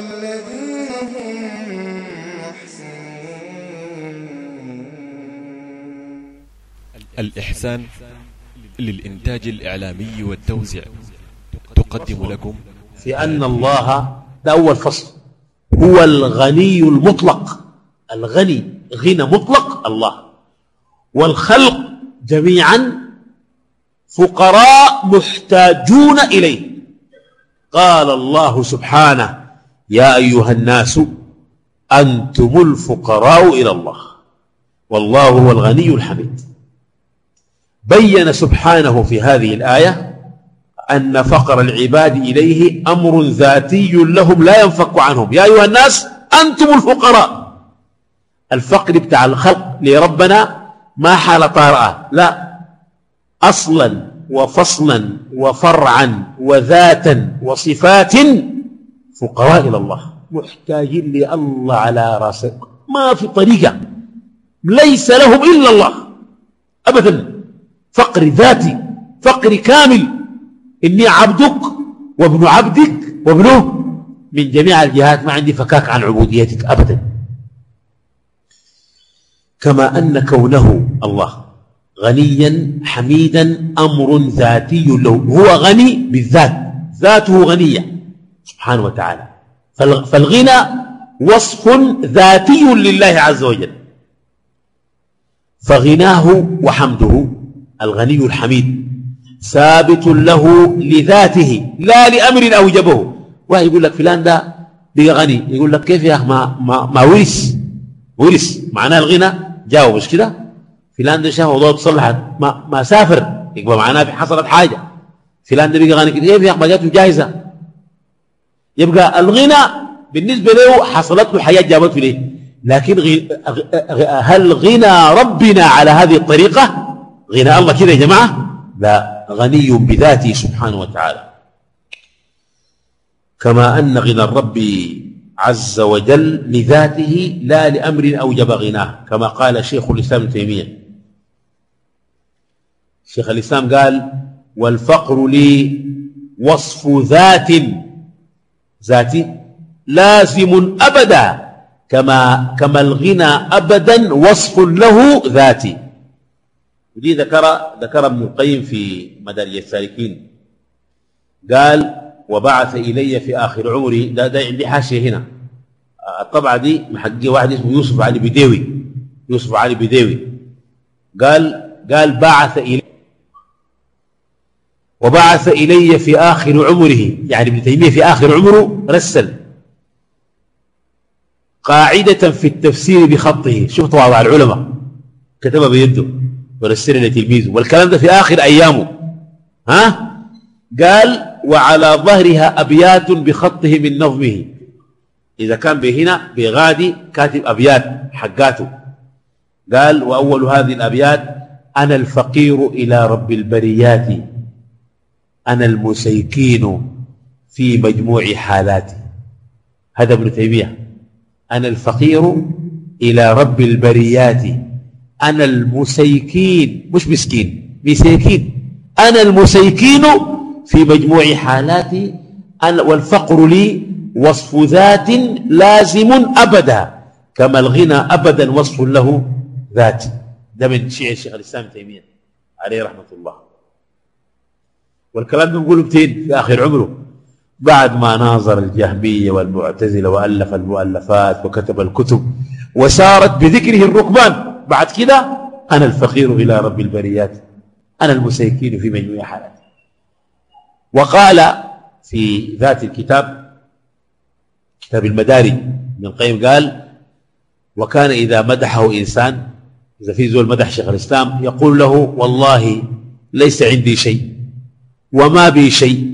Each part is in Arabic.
هم محسنون الإحسان للإنتاج الإعلامي والتوزيع. تقدم لكم في أن الله ده أول فصل. هو الغني المطلق. الغني غنى مطلق الله. والخلق جميعا فقراء محتاجون إليه. قال الله سبحانه يا أيها الناس أنتم الفقراء إلى الله. والله هو الغني الحميد. بين سبحانه في هذه الآية أن فقر العباد إليه أمر ذاتي لهم لا ينفك عنهم. يا أيها الناس أنتم الفقراء. الفقر بتاع الخلق لربنا ما حال طارئة. لا. أصلا وفصلا وفرعا وذاتا وصفات فقراء إلى الله. محتاجين لله على راسك ما في طريقة. ليس لهم إلا الله. أبدا. فقر ذاتي. فقر كامل. إني عبدك وابن عبدك وابنه من جميع الجهات. ما عندي فكاك عن عبوديتك. أبدا. كما أن كونه الله غنيا حميدا أمر ذاتي له هو غني بالذات. ذاته غنية. سبحانه وتعالى. فالغنى وصف ذاتي لله عز وجل. فغناه وحمده الغني الحميد ثابت له لذاته لا لأمر أوجبه واحد يقول لك فلان ده بقى غني. يقول لك كيف يا أخ ما, ما, ما ورث. ورث. معناه الغنى جاوب مش كده؟ فلان ده شاف موضوع تصلحت. ما, ما سافر. يبقى معناه حصلت حاجة. فلان ده بقى غني. كيف يا أخ ما جاته جائزة يبقى الغنى بالنسبة له حصلت له حياة جابته ليه؟ لكن هل غنى ربنا على هذه الطريقة؟ غنى الله كده يا جماعة؟ لا غني بذاته سبحانه وتعالى. كما أن غنى الرب عز وجل لذاته لا لأمر أوجب غناه كما قال شيخ الإسلام تيمية. شيخ الإسلام قال والفقر لي وصف ذات ذاتي لازم أبدا كما كما الغنى أبدا وصف له ذاتي. ودي ذكر ذكر ابن القيم في مدارج السالكين. قال وبعث إلي في آخر عمري. ده, ده عندي حاشية هنا. الطبعة دي محقي واحد اسمه يوسف علي بديوي. يوسف علي بديوي. قال قال بعث إلي وبعث إلي في آخر عمره يعني ابن تيمية في آخر عمره رسل قاعدة في التفسير بخطه. شوف تواضع العلماء. كتبها بيده ورسل لتلميذه والكلام ده في آخر أيامه. ها؟ قال وعلى ظهرها أبيات بخطه من نظمه. إذا كان بهنا بغادي كاتب أبيات حقاته. قال وأول هذه الأبيات أنا الفقير إلى رب البريات. أنا المسيكين في مجموع حالاتي. هذا ابن تيمية. أنا الفقير إلى رب البريات. أنا المسيكين مش مسكين مسيكين أنا المسيكين في مجموع حالاتي. أنا والفقر لي وصف ذات لازم أبدا. كما الغنى أبدا وصف له ذات ده من شيء الشيخ الإسلام تيمية. عليه رحمة الله. والكلام ده نقوله في آخر عمره. بعد ما ناظر الجهمية والمعتزلة وألف المؤلفات وكتب الكتب وسارت بذكره الركبان بعد كده أنا الفقير إلى رب البريات أنا المسيكين في مجموع حالاتي وقال في ذات الكتاب كتاب المداري ابن القيم قال وكان إذا مدحه إنسان إذا في زول مدح شيخ الإسلام يقول له والله ليس عندي شيء. وما بي شيء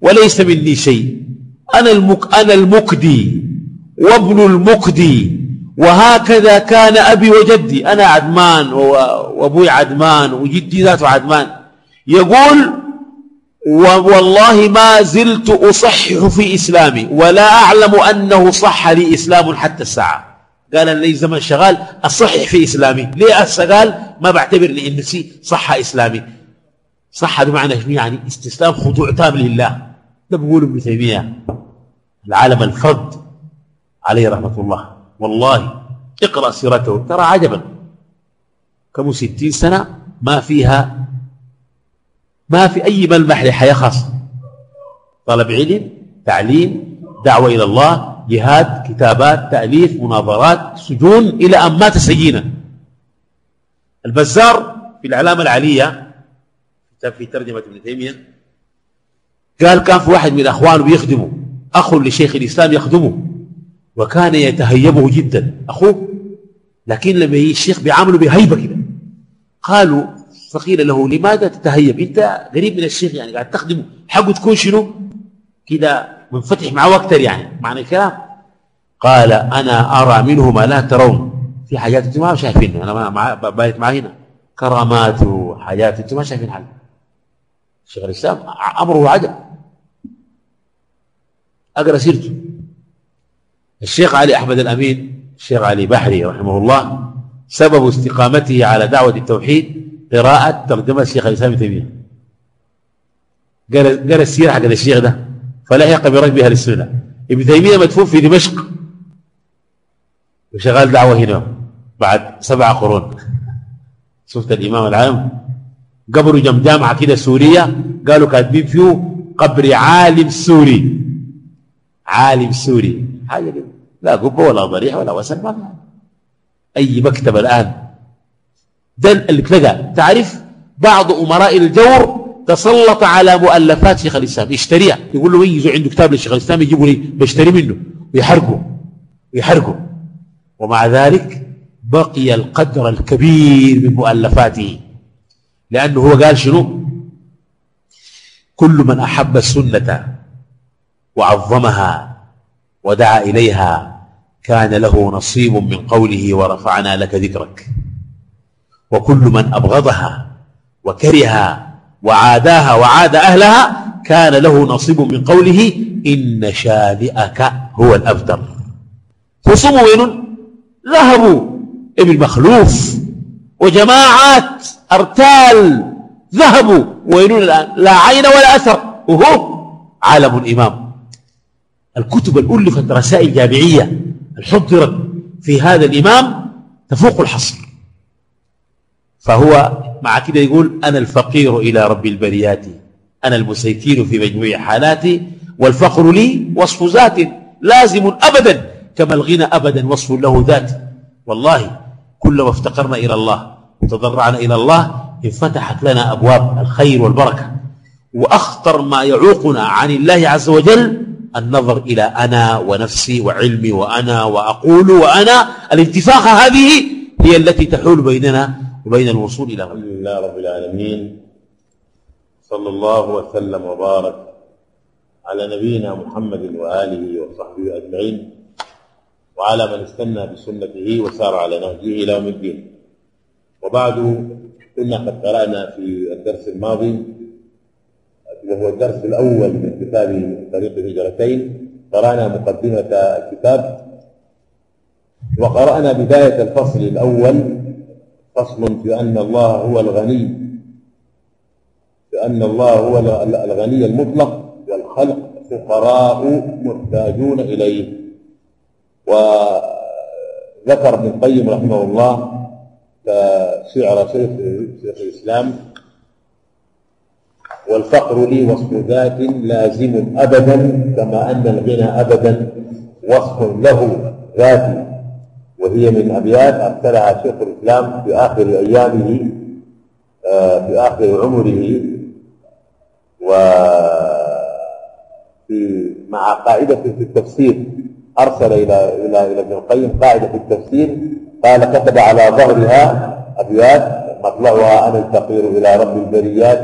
وليس مني شيء. أنا, المك أنا المكدي وابن المكدي وهكذا كان أبي وجدي. أنا عدمان وأبوي عدمان وجدي ذاته عدمان. يقول والله ما زلت أصحح في إسلامي ولا أعلم أنه صح لي إسلام حتى الساعة. قال لي زمن شغال أصحح في إسلامي. ليه هسه قال ما بعتبر لي نفسي صح إسلامي. صح بمعنى شنو؟ يعني استسلام خضوع تام لله. ده بيقول ابن تيمية العالم الفرد عليه رحمة الله. والله اقرأ سيرته ترى عجبا. كم؟ ستين سنة ما فيها ما في أي ملمح لحياة خاصة. طلب علم تعليم دعوة إلى الله جهاد كتابات تأليف مناظرات سجون إلى أن مات سجينا. البزار في العلامة العلية في ترجمة ابن تيمية. قال كان في واحد من أخوانه بيخدمه أخ لشيخ الإسلام يخدمه. وكان يتهيبه جدا. أخوه. لكن لما الشيخ بيعامله بهيبة كده. قالوا فقيل له لماذا تتهيب؟ أنت قريب من الشيخ يعني قاعد تخدمه. حقه تكون شنو؟ كده منفتح معه أكثر يعني. معنى الكلام. قال أنا أرى منه ما لا ترون. في حاجات أنتم ما شايفينها. ما بايت معاه هنا. كرامات وحاجات أنتم ما شايفين حاجة شيخ الإسلام أمره عجب أقرأ سيرته. الشيخ علي أحمد الأمين الشيخ علي بحري رحمه الله سبب استقامته على دعوة التوحيد قراءة ترجمة الشيخ الإسلام تيمية. قرأ السيرة حق الشيخ ده فلحق بركب أهل السنة. ابن تيمية مدفون في دمشق. وشغال دعوة هنا بعد سبع قرون. شفت الإمام العام؟ قبره جنب جامعة كده سورية قالوا كاتبين فيه قبر عالم سوري. عالم سوري. حاجة دي لا قبة ولا ضريح ولا وثن ما في. أي مكتب الآن. ده اللي تعرف بعض أمراء الجور تسلط على مؤلفات شيخ الإسلام. يشتريها. يقول له يجوا عنده كتاب للشيخ الإسلام؟ يجيبوا لي بشتري منه. ويحرقه ويحرقه ومع ذلك بقي القدر الكبير من مؤلفاته. لأنه هو قال شنو؟ كل من أحب السنة وعظمها ودعا إليها كان له نصيب من قوله ورفعنا لك ذكرك. وكل من أبغضها وكره وعاداها وعاد أهلها كان له نصيب من قوله إن شانئك هو الأبتر. خصموا وين ذهبوا. ابن مخلوف وجماعات أرتال ذهبوا وين الآن لا عين ولا أثر. وهو عالم الإمام. الكتب الألفت رسائل جامعية الحضرت في هذا الإمام تفوق الحصر. فهو مع كده يقول أنا الفقير إلى رب البريات أنا المسيكين في مجموع حالاتي والفقر لي وصف ذات لازم أبدا كما الغنى أبدا وصف له ذات. والله كلما افتقرنا إلى الله وتضرعنا إلى الله انفتحت لنا أبواب الخير والبركة. وأخطر ما يعوقنا عن الله عز وجل النظر إلى أنا ونفسي وعلمي وأنا وأقول وأنا. الانتفاخة هذه هي التي تحول بيننا وبين الوصول إلى الحمد لله رب العالمين. صلى الله وسلم وبارك على نبينا محمد وآله وصحبه أجمعين وعلى من استنى بسنته وسار على نهجه إلى يوم الدين. وبعد كنا قد قرأنا في الدرس الماضي وهو الدرس الأول من كتاب طريق الهجرتين قرأنا مقدمة الكتاب وقرأنا بداية الفصل الأول فصل في أن الله هو الغني في أن الله هو الغني المطلق والخلق فقراء محتاجون إليه. وذكر ابن القيم رحمه الله كشعر شيخ الإسلام والفقر لي وصف ذات لازم أبدا كما أن الغنى أبدا وصف له ذاتي. وهي من أبيات أرسلها شيخ الإسلام في آخر أيامه آه، في آخر عمره وفي مع قاعدة في التفسير أرسل إلى إلى إلى ابن القيم قاعدة في التفسير قال كتب على ظهرها أبيات مطلعها أنا الفقير إلى رب البريات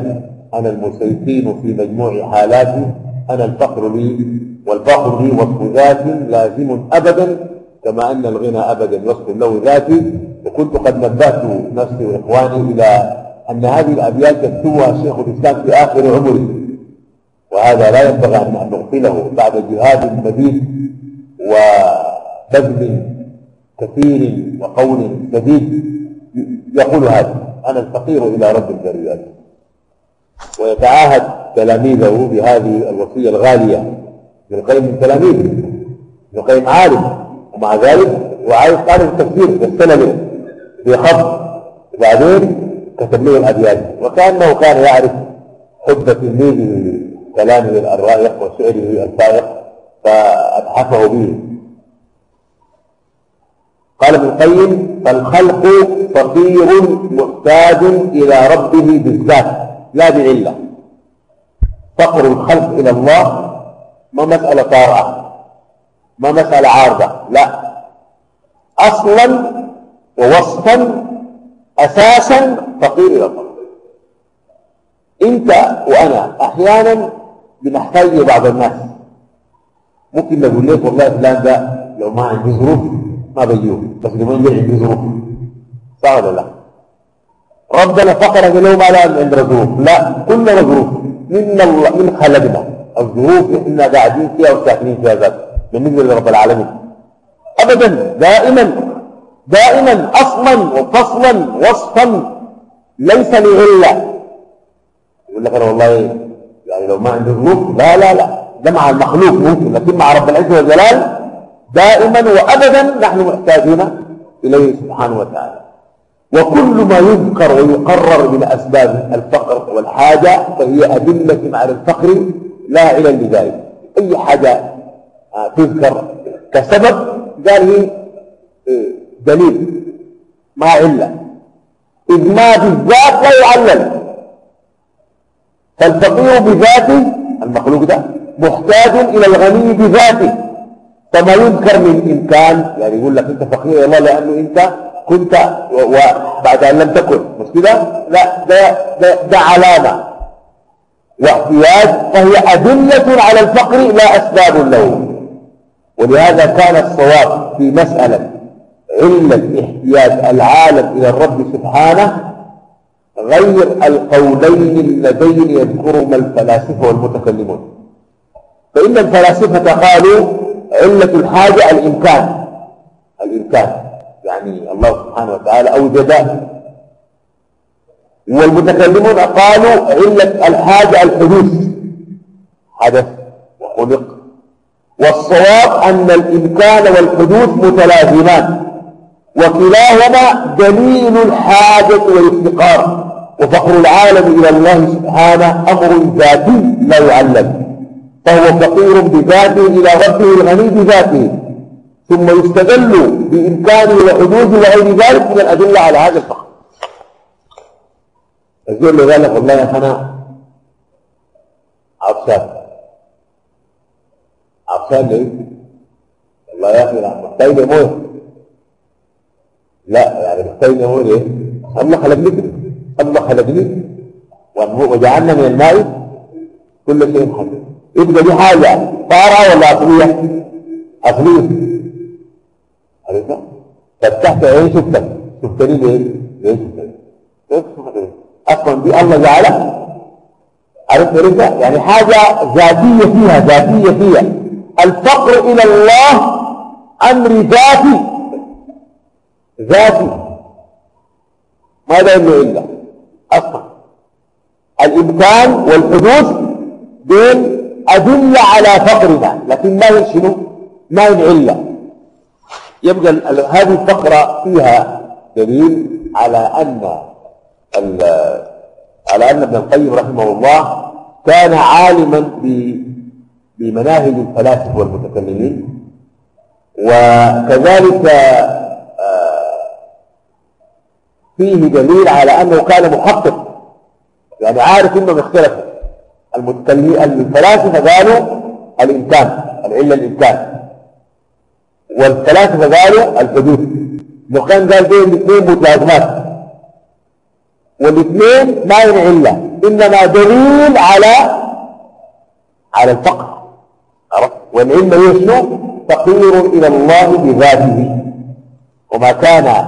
أنا المسيطين في مجموع حالاتي أنا الفقر لي والفقر لي وصف ذات لازم أبدا كما أن الغنى أبدا وصف له ذاتي وكنت قد نبهت نفسي وإخواني إلى أن هذه الأبيات يكتبها شيخ الإسلام في آخر عمره وهذا لا ينبغي أن نغفله بعد جهاد مديد وبذل كثير وقول شديد يقول هذا. أنا الفقير إلى رب البريات ويتعاهد تلاميذه بهذه الوصية الغالية. ابن القيم من تلاميذه ابن القيم عالم. ومع ذلك وعايز تعرف التفسير السلمي في خط وبعدين كتب له الابيات وكأنه كان يعرف حب تلميذه كلامه الرائق وشعره الفائق فأبحثه به. قال ابن القيم فالخلق فقير محتاج إلى ربه بالذات لا بعلة. فقر الخلق إلى الله ما مسألة طارئه ما مسألة عارضة لا. أصلا ووصفا أساسا فقير إلى الله. أنت وأنا أحيانا بنحتاج لبعض الناس. ممكن نقول لك والله فلان ده لو ما عندي ظروف ما بيجوه بس لمن يجي عندي ظروف صح ولا لا. ربنا فقر له ما لا عندنا ظروف لا كلنا ظروف من الله من خلقنا. الظروف إحنا قاعدين فيها وساكنين فيها ذات بالنسبة لرب العالمين. ابدا دائما دائما أصلا وفصلا وصفا. ليس لعله يقول لك أنا والله يعني لو ما عندي ظروف لا لا لا. ده مع المخلوق ممكن لكن مع رب العزة والجلال دائما وابدا نحن محتاجون إليه سبحانه وتعالى. وكل ما يذكر ويقرر من أسباب الفقر والحاجة فهي أدلة على الفقر لا علل لذلك أي حاجة آه، تذكر كسبب؟ قال هي آه، دليل. ما عله إذ ما بالذات لا يعلل فالفقير بذاته المخلوق ده محتاج إلى الغني بذاته. فما يذكر من إمكان يعني يقول لك أنت فقير الله لأنه أنت كنت وبعد أن لم تكن مش كده؟ لا ده, ده, ده علامة. واحتياج فهي أدلة على الفقر لا أسباب له. ولهذا كان الصواب في مسألة علة احتياج العالم إلى الرب سبحانه غير القولين اللذين يذكرهما الفلاسفة والمتكلمون. فإن الفلاسفة قالوا علة الحاجة الإمكان. الإمكان. يعني الله سبحانه وتعالى أوجد. والمتكلمون قالوا علة الحاجة الحدوث. حدث وخلق والصواب أن الإمكان والحدوث متلازمان. وكلاهما دليل الحاجة والافتقار. وفقر العالم إلى الله سبحانه أمر ذاتي لا يعلم. فهو فقير بذاته إلى ربه الغني بذاته. ثم يستدل بإمكانه وحدوثه وغير ذلك من الأدلة على هذا الفقر الزول اللي قال لك والله يا أنا عطشان عطشان ليه؟ والله يا أخي لا محتاج مويه لا يعني محتاج مويه ليه؟ الله خلقني. الله خلقني. وجعلنا من الماء كل شيء حي. يبقى دي حاجة طارة ولا أصلية؟ أصلية. عرفت؟ فتحت عين شفتك شفتني ليه ليه شفتني أصلا دي الله جعلها. عرفت؟ عرفت؟ يعني حاجة ذاتية فيها ذاتية فيها. الفقر إلى الله أمر ذاتي. ذاتي. ماذا إنه إلا أصلا. الإمكان والحدوث بين أدلة على فقرنا لكن ما هي شنو؟ ما هي العلة؟ يبقى هذه الفقرة فيها دليل على أن على أن ابن القيم رحمه الله كان عالما بمناهج الفلاسفة والمتكلمين وكذلك آه، فيه دليل على أنه كان محقق. يعني عارف إنهم اختلفوا. الفلاسفة قالوا الإمكان العلة الإمكان. والفلاسفة قالوا الحدوث. وكان قال بين الاثنين متلازمات. والاثنين ما هي علة إنما دليل على على الفقر. عرفت؟ والعلم يشنو فقير إلى الله بذاته. وما كان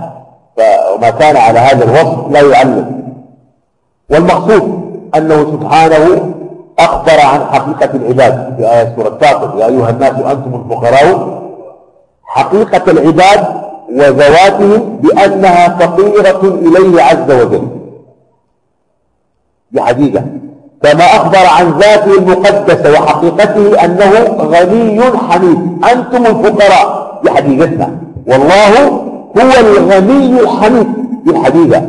وما كان على هذا الوصف لا يعلم. والمقصود أنه سبحانه أخبر عن حقيقة العباد في آية سورة فاطر. يا أيها الناس أنتم الفقراء. حقيقة العباد وذواتهم بأنها فقيرة إليه عز وجل. دي حقيقة. كما أخبر عن ذاته المقدسة وحقيقته أنه غني حميد. أنتم الفقراء. دي حقيقتنا. والله هو الغني الحميد. دي الحقيقة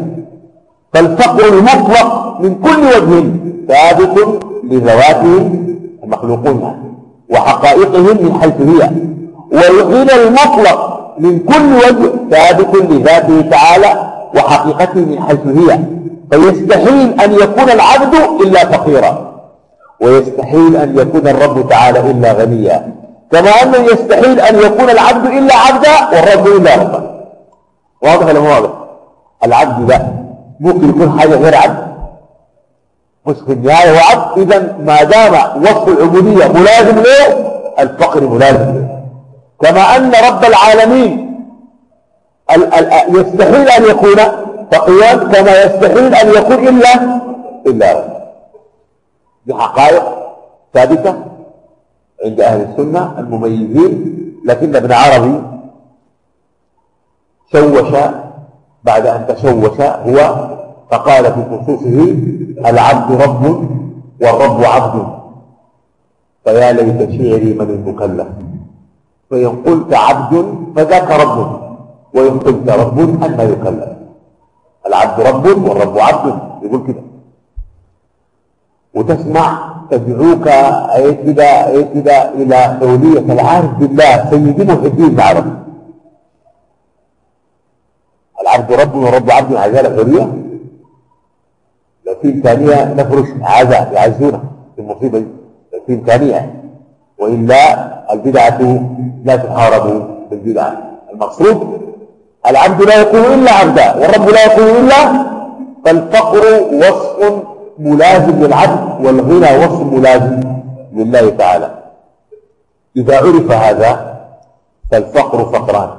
فالفقر المطلق من كل وجه. ثابت لذواتهم المخلوقون وحقائقهم من حيث هي والغنى المطلق من كل وجه ثابت لذاته تعالى وحقيقته من حيث هي فيستحيل أن يكون العبد إلا فقيرا ويستحيل أن يكون الرب تعالى إلا غنيا كما أنه يستحيل أن يكون العبد إلا عبدا والرب إلا ربا. واضح ولا واضح؟ العبد ده ممكن يكون حاجة غير عبد. مش في النهاية هو عبد إذا ما دام وصف العبودية ملازم له الفقر ملازم له. كما أن رب العالمين يستحيل أن يكون فقيرا كما يستحيل أن يكون إلا إلا رب دي حقائق ثابتة عند أهل السنة المميزين لكن ابن عربي شوش بعد أن تشوش هو فقال في خصوصه العبد رب والرب عبد. فيا ليت شعري من المكلف. فإن قلت عبد فذاك رب وإن قلت رب أن يكلف. العبد رب والرب عبد يقول كده. وتسمع تدعوك إيه كده إيه كده إلى حولية العارف بالله محي الدين معرفة العبد رب والرب عبد عايزاه الحرية لو في إمكانية نفرش عزاء يعزونا في المصيبة دي. لو في إمكانية. وإلا البدعة لا تحارب بالبدعة. المقصود العبد لا يكون إلا عبدا والرب لا يكون إلا فالفقر وصف ملازم للعبد والغنى وصف ملازم لله تعالى. إذا عرف هذا فالفقر فقران.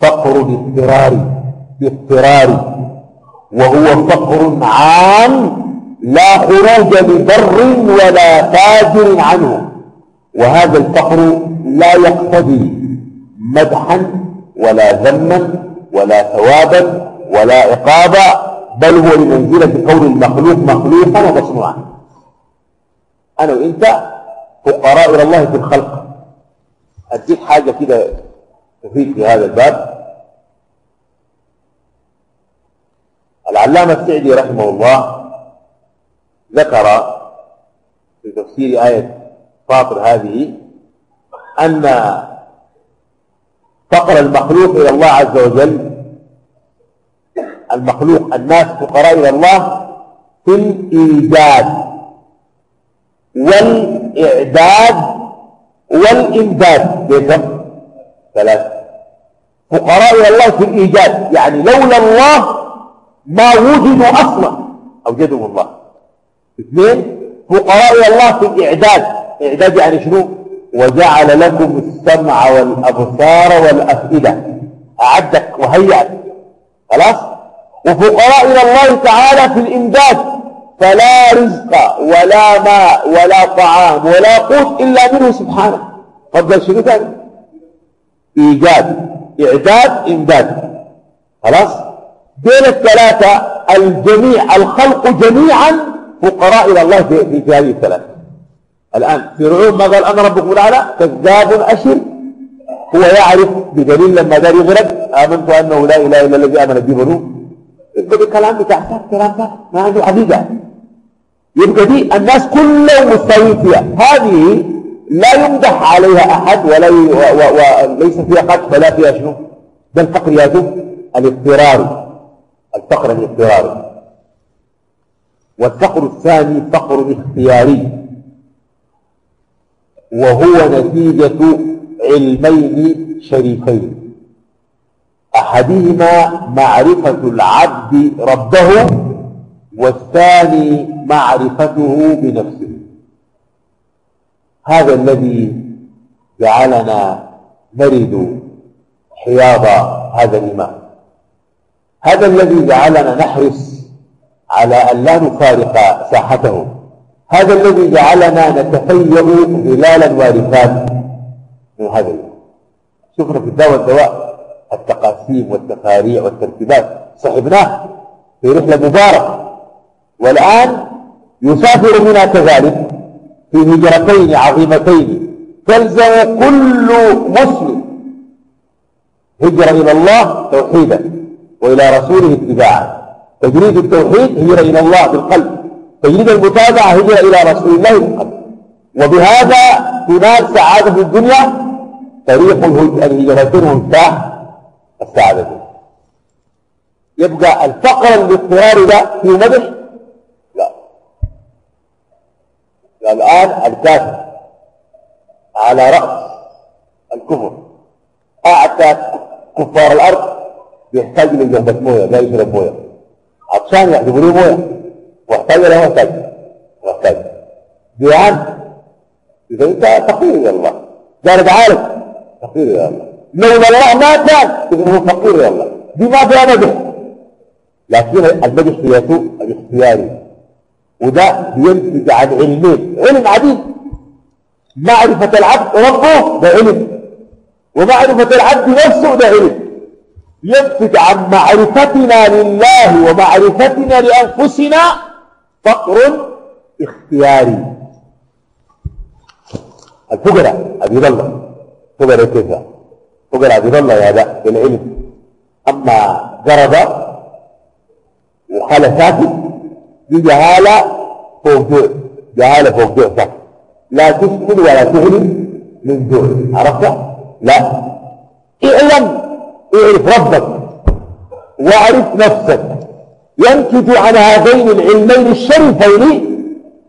فقر اضطراري اضطراري وهو فقر عام لا خروج لبر ولا فاجر عنه. وهذا الفقر لا يقتضي مدحا ولا ذما ولا ثوابا ولا عقابا بل هو لمنزلة كون المخلوق مخلوقا ومصنوعا. أنا وإنت فقراء إلى الله في الخلق. أديك حاجة كده تفيد في هذا الباب. العلامة السعدي رحمه الله ذكر في تفسير آية فاطر هذه أن فقر المخلوق إلى الله عز وجل المخلوق الناس فقراء إلى الله في الإيجاد والإعداد والإمداد. كيف ثلاثة فقراء إلى الله في الإيجاد يعني لولا الله ما وجدوا أصلا. أوجدهم الله. اثنين فقراء الله في الإعداد إعداد يعني شنو؟ وجعل لكم السمع والأبصار والأفئدة. أعدك وهيأك خلاص؟ وفقراء إلى الله تعالى في الإمداد. فلا رزق ولا ماء ولا طعام ولا قوت إلا منه سبحانه. قبل شنو ثاني؟ إيجاد. إعداد إمداد. خلاص؟ بين الثلاثة الجميع الخلق جميعا فقراء إلى الله في, هذه الثلاثة. الآن فرعون ما قال أنا ربكم الأعلى كذاب أشر. هو يعرف بدليل لما دار يغرق آمنت أنه لا إله إلا الذي آمن به بنو. يبقى دي كلام بتاع كلام ما عنده حقيقة. يبقى دي الناس كلهم مستويين فيها. هذه لا يمدح عليها أحد ولا ي... وليس فيها قدح ولا فيها شنو. ده الفقر يا الاضطراري الفقر الاضطراري والفقر الثاني فقر اختياري. وهو نتيجة علمين شريفين. أحدهما معرفة العبد ربه والثاني معرفته بنفسه. هذا الذي جعلنا نرد حياض هذا الإمام هذا الذي جعلنا نحرص على أن لا نفارق ساحته. هذا الذي جعلنا نتفيأ ظلالا وارثات من هذا شفنا في الدواء الدواء التقاسيم والتفاريع والترتيبات صحبناه في رحلة مباركة. والآن يسافر منا كذلك في هجرتين عظيمتين. تلزم كل مسلم هجرة إلى الله توحيدا. وإلى رسوله اتباعا تجريد التوحيد هجرة إلى الله بالقلب. تجريد المتابعة هجرة إلى رسول الله بالقلب وبهذا تنال سعادة الدنيا طريق الهجرتين مفتاح السعادة. يبقى الفقر الاضطراري ده في مدح؟ لا. الآن الكافر على رأس الكفر. أعتى كفار الأرض بيحتاج لجنبة موية لا يشرب موية. عطشان يحجبوا له موية. واحتاج له محتاج محتاج جوعان إذا أنت فقير إلى الله. دارك عارف. فقير إلى الله. لو الله ما كان إذا هو فقير إلى الله. دي ما فيها مدح لكن المدح سياسه الاختياري. وده بينتج عن علمين. علم عديد. معرفة العبد ربه ده علم. ومعرفة العبد نفسه ده علم. ينتج عن معرفتنا لله ومعرفتنا لأنفسنا فقر اختياري. الفقراء عبيد الله. فقراء كيف؟ فقراء عبيد الله يا ذا أما قرض وخلى ساكت دي جهالة فوق جوع جهالة فوق جوع ساكت لا تسكن ولا تغني من جوع عرفت؟ لا. إعلم. اعرف ربك واعرف نفسك. ينتج عن هذين العلمين الشريفين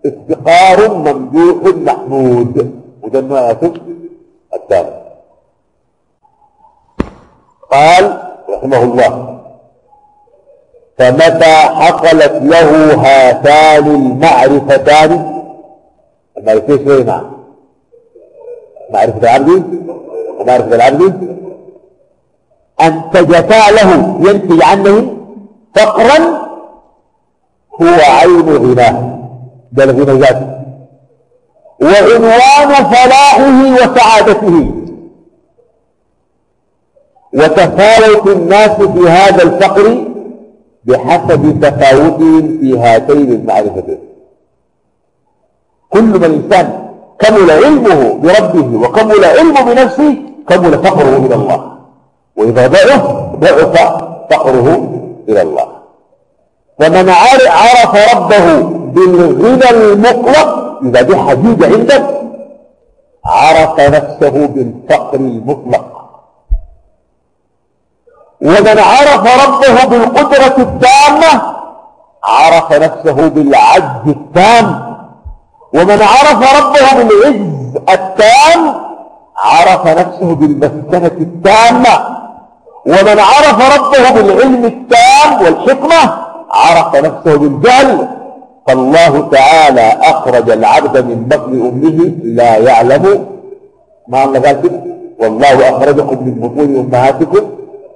افتقار ممدوح محمود. وده النوع الثالث قال رحمه الله فمتى حصلت له هاتان المعرفتان؟ المعرفتين مع معرفة العبد؟ ومعرفة العبد؟ أنتجتا له ينتج عنه فقرا هو عين غناه. ده الغنى ذاته. وعنوان فلاحه وسعادته. وتفاوت الناس في هذا الفقر بحسب تفاوتهم في هاتين المعرفتين. كل ما الإنسان كمل علمه بربه وكمل علمه بنفسه كمل فقره إلى الله. وإذا ضعف ضعف فقره إلى الله. فمن عرف ربه بالغنى المطلق إذا دي حديد عندك عرف نفسه بالفقر المطلق. ومن عرف ربه بالقدرة التامة عرف نفسه بالعجز التام. ومن عرف ربه بالعز التام عرف نفسه بالمسكنة التامة. ومن عرف ربه بالعلم التام والحكمة عرف نفسه بالجهل فالله تعالى أخرج العبد من بطن أمه لا يعلم. ما الله قال كده والله أخرجكم من بطون أمهاتكم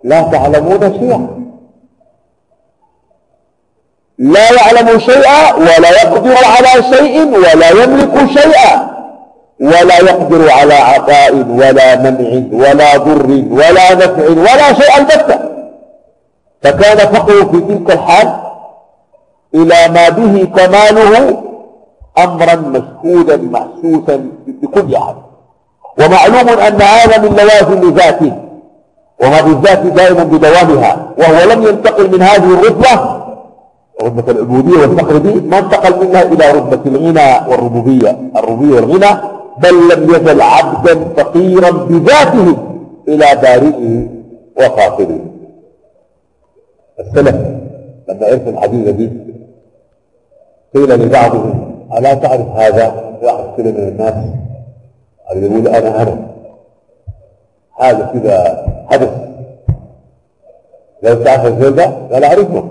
لا تعلمون شيئا. لا يعلم شيئا ولا يقدر على شيء ولا يملك شيئا. ولا يقدر على عطاء ولا منع ولا ضر ولا نفع ولا شيء البتة فكان فقره في تلك الحال إلى ما به كماله أمرا مشهودا محسوسا بكل حال ومعلوم أن هذا من لوازم ذاته وهذه الذات دائما بدوامها وهو لم ينتقل من هذه الرتبة رتبة العبودية والفقر دي ما انتقل منها إلى رتبة الغنى والربوبية الربوبية والغنى. بل لم يزل عبدا فقيرا بذاته إلى بارئه وفاقده السلف لما عرف الحديث دي قيل لبعضهم ألا تعرف هذا واحد كده من الناس؟ يقول أنا أنا. هذا كده حدث. لو تعرف الزول ده قال أعرفه.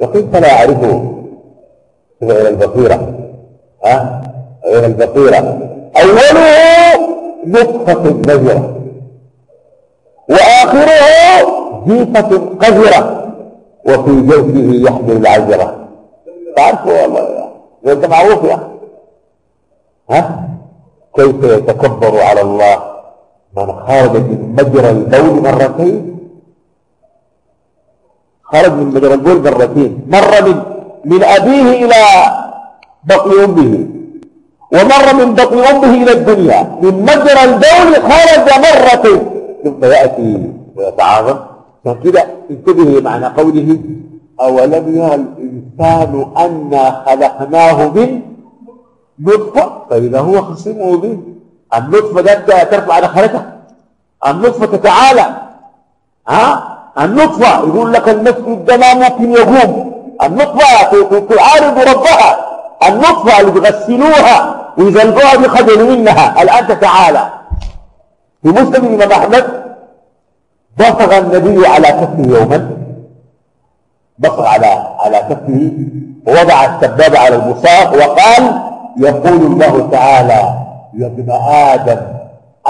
وكيف لا أعرفه؟ غير البصيرة. ها؟ غير البصيرة. أوله نطفة نزرة وآخره جيفة قذرة. وفي جوفه يحمل العذرة. تعرفوا والله انت معروف يا ها؟ كيف يتكبر على الله؟ من خرج من مجرى البول مرتين. خرج من مجرى البول مرتين. مر من من أبيه إلى بطن أمه. ومر من بطن أمه إلى الدنيا. من مجرى البول خرج مرة. ثم يأتي ويتعاظم. فكده انتبه معنى قوله. أولم يرى الإنسان أنا خلقناه من نطفة؟ فإذا هو خصيم مبين. النطفة ده ترفع دخلته النطفة تتعالى. ها؟ النطفة يقول لك النفس ده ما ممكن يقوم. النطفة تعارض ربها. النطفة اللي بيغسلوها ويزلقوها بيخجلوا منها. الآن تتعالى. في مسلم الإمام أحمد بصغ النبي على كفه يوما. بصغ على على كفه. ووضع السبابة على البصاق وقال يقول الله تعالى يا ابن آدم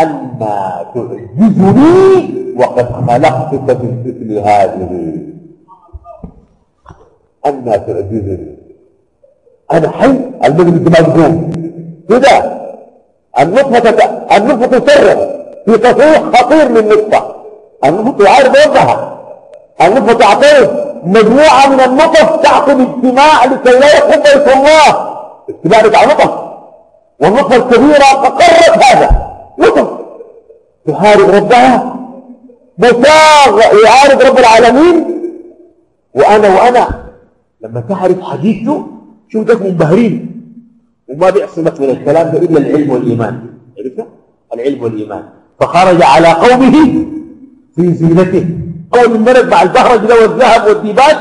أما تعجزني وقد خلقتك من مثل هذه أما تعجزني. أنا حي. ما يقوم. كده النطفة النطفة تصرف في تصريح خطير من نطفة. النطفة تعارض وضعها. النطفة تعترض. مجموعة من النطف تعقد اجتماع لكي لا يقوم بيت الله اجتماع بتاع نطف. والنطفة الكبيرة تقرت هذا. نطف. تحارب ربها. مساغ يعارض رب العالمين. وأنا وأنا لما تعرف حديثه شوف ده منبهرين وما بيعصمك من الكلام إلا العلم والإيمان. عرفت؟ العلم والإيمان. فخرج على قومه في زينته. من مرق مع البهرج له والذهب والديباج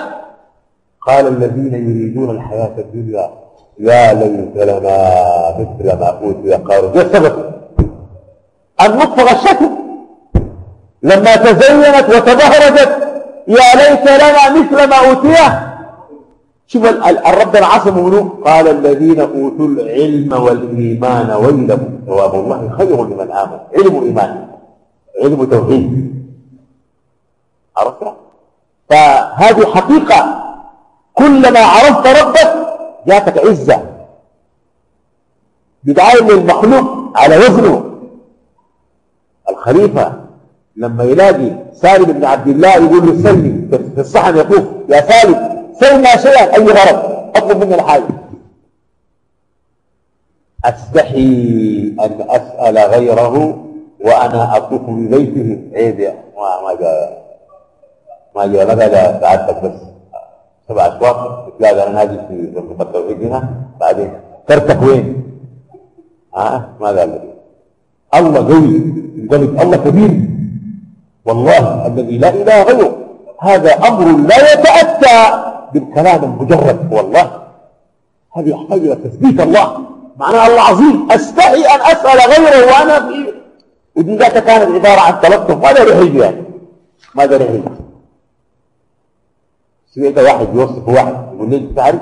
قال الذين يريدون الحياة الدنيا يا ليت لنا مثل ما أوتي قارون ده السبب النطفة غشته لما تزينت وتبهرجت يا ليت لنا مثل ما أوتيه. شوف الرب العاصم منه قال الذين أوتوا العلم والإيمان ويلهم ثواب الله خير لمن آمن. علم إيمان. علم توحيد. عرفت؟ فهذه حقيقة. كلما عرفت ربك جاتك عزة. بدعاية للمخلوق على وزنه. الخليفة لما يلاقي سالم بن عبد الله يقول له سلمي في الصحن يطوف يا سالم سلنا شيئا أي غرض. أطلب مني الحاجة. أستحي أن أسأل غيره وأنا أطوف ببيته عيب ما ما جاء ما جاء ما قال سعادتك بس. سبع أشواط. تلاقي أنا ناجي في منطقة التوحيد هنا. بعدين. كرتك وين؟ ها؟ ما قال الله قوي. قلت الله كبير. والله الذي لا إله غيره. هذا أمر لا يتأتى. بالكلام المجرد. والله. هذه يحتاج إلى تثبيت الله. معناها الله عظيم. أستحي أن أسأل غيره وأنا في ودي ذاك كانت عبارة عن تلطف. ماذا رحيج يعني؟ ماذا رحيج سمعت واحد يوصف واحد. يقول لي تعرف